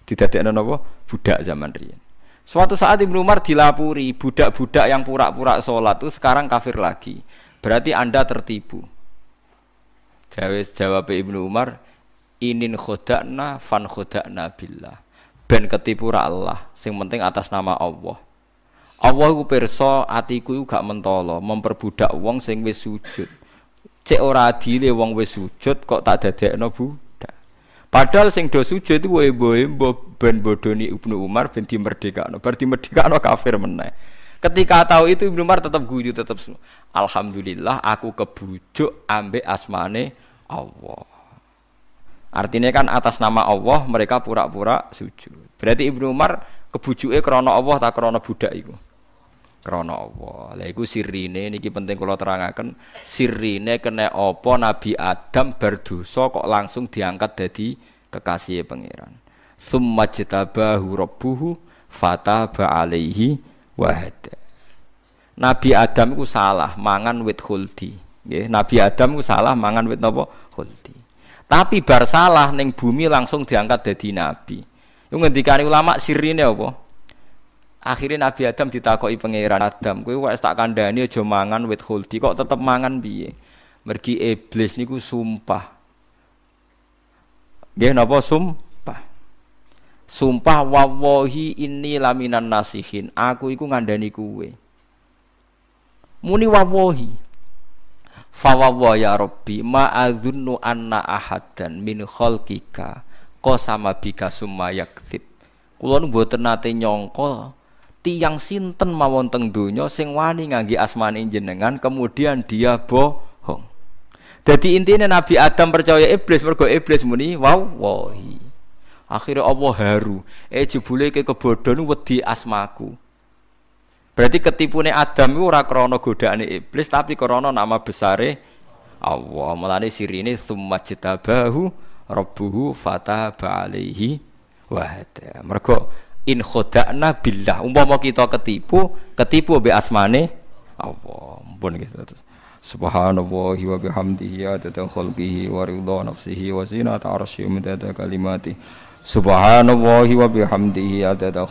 Didadekno napa? Budak zaman riyen. Suatu saat Ibnu Umar dilapuri budak-budak yang pura-pura sholat itu sekarang kafir lagi. Berarti Anda tertipu. Jawab Ibnu Umar, inin khodakna fan khodakna billah ben ketipu ra Allah. Sing penting atas nama Allah. Allah iku pirsa atiku iku gak mentolo. Memperbudak wong sing wis sujud. Cek ora adile wong wis sujud kok tak dadekno budak? Padahal sing do sujud iku embo-embo ben bodoni Ibnu Umar ben dimerdekakno. Bar dimerdekakno kafir meneh. Ketika tahu itu Ibnu Umar tetap guyu tetap alhamdulillah aku kebujuk ambek asmane Allah. Artinya kan atas nama Allah mereka pura-pura sujud. Berarti Ibnu Umar kebujuke krana Allah tak krana budak iku. Krana Allah. Lah iku sirine niki penting kula terangaken. Sirine kena apa Nabi Adam berdosa kok langsung diangkat dadi kekasih pangeran. Tsumma jtabahu rabbuhu fataba alaihi wahada. Nabi Adam itu salah mangan wit khuldi. Nabi Adam itu salah mangan wit napa? Khuldi. Tapi bar salah ning bumi langsung diangkat dadi nabi. Iku ngendikane ulama sirine apa? Akhirnya Nabi Adam ditakoki pangeran Adam, kowe wis tak kandhani aja mangan wit khuldi, kok tetep mangan piye? Mergi iblis niku sumpah. Nggih napa sumpah? Sumpah wawahi ini laminan nasihin. Aku iku ngandani kuwe. Muni wawahi. Fawawa ya Rabbi ma adzunnu anna ahadan min khalqika qasama bika summa yakdzib. Kula nu mboten nate nyangka tiang sinten mawon teng donya sing wani ngangge asmane jenengan kemudian dia bohong. Jadi intinya Nabi Adam percaya iblis mergo iblis muni wow wahi. Akhirnya Allah haru. Eh jebule ke kebodohan wedi asmaku. Berarti ketipune Adam itu ora krana godaane iblis tapi krana nama besare Allah. Mulane sirine tsumma jitabahu rabbuhu fataba alaihi wahada. Mergo in khodakna billah. Umpama kita ketipu ketipu be asmane Allah. Ampun gitu. Subhanallah wa bihamdihi adada khalqihi wa ridha nafsihi wa zinata arsyihi wa midada kalimati. Subhanallah wa bihamdihi adada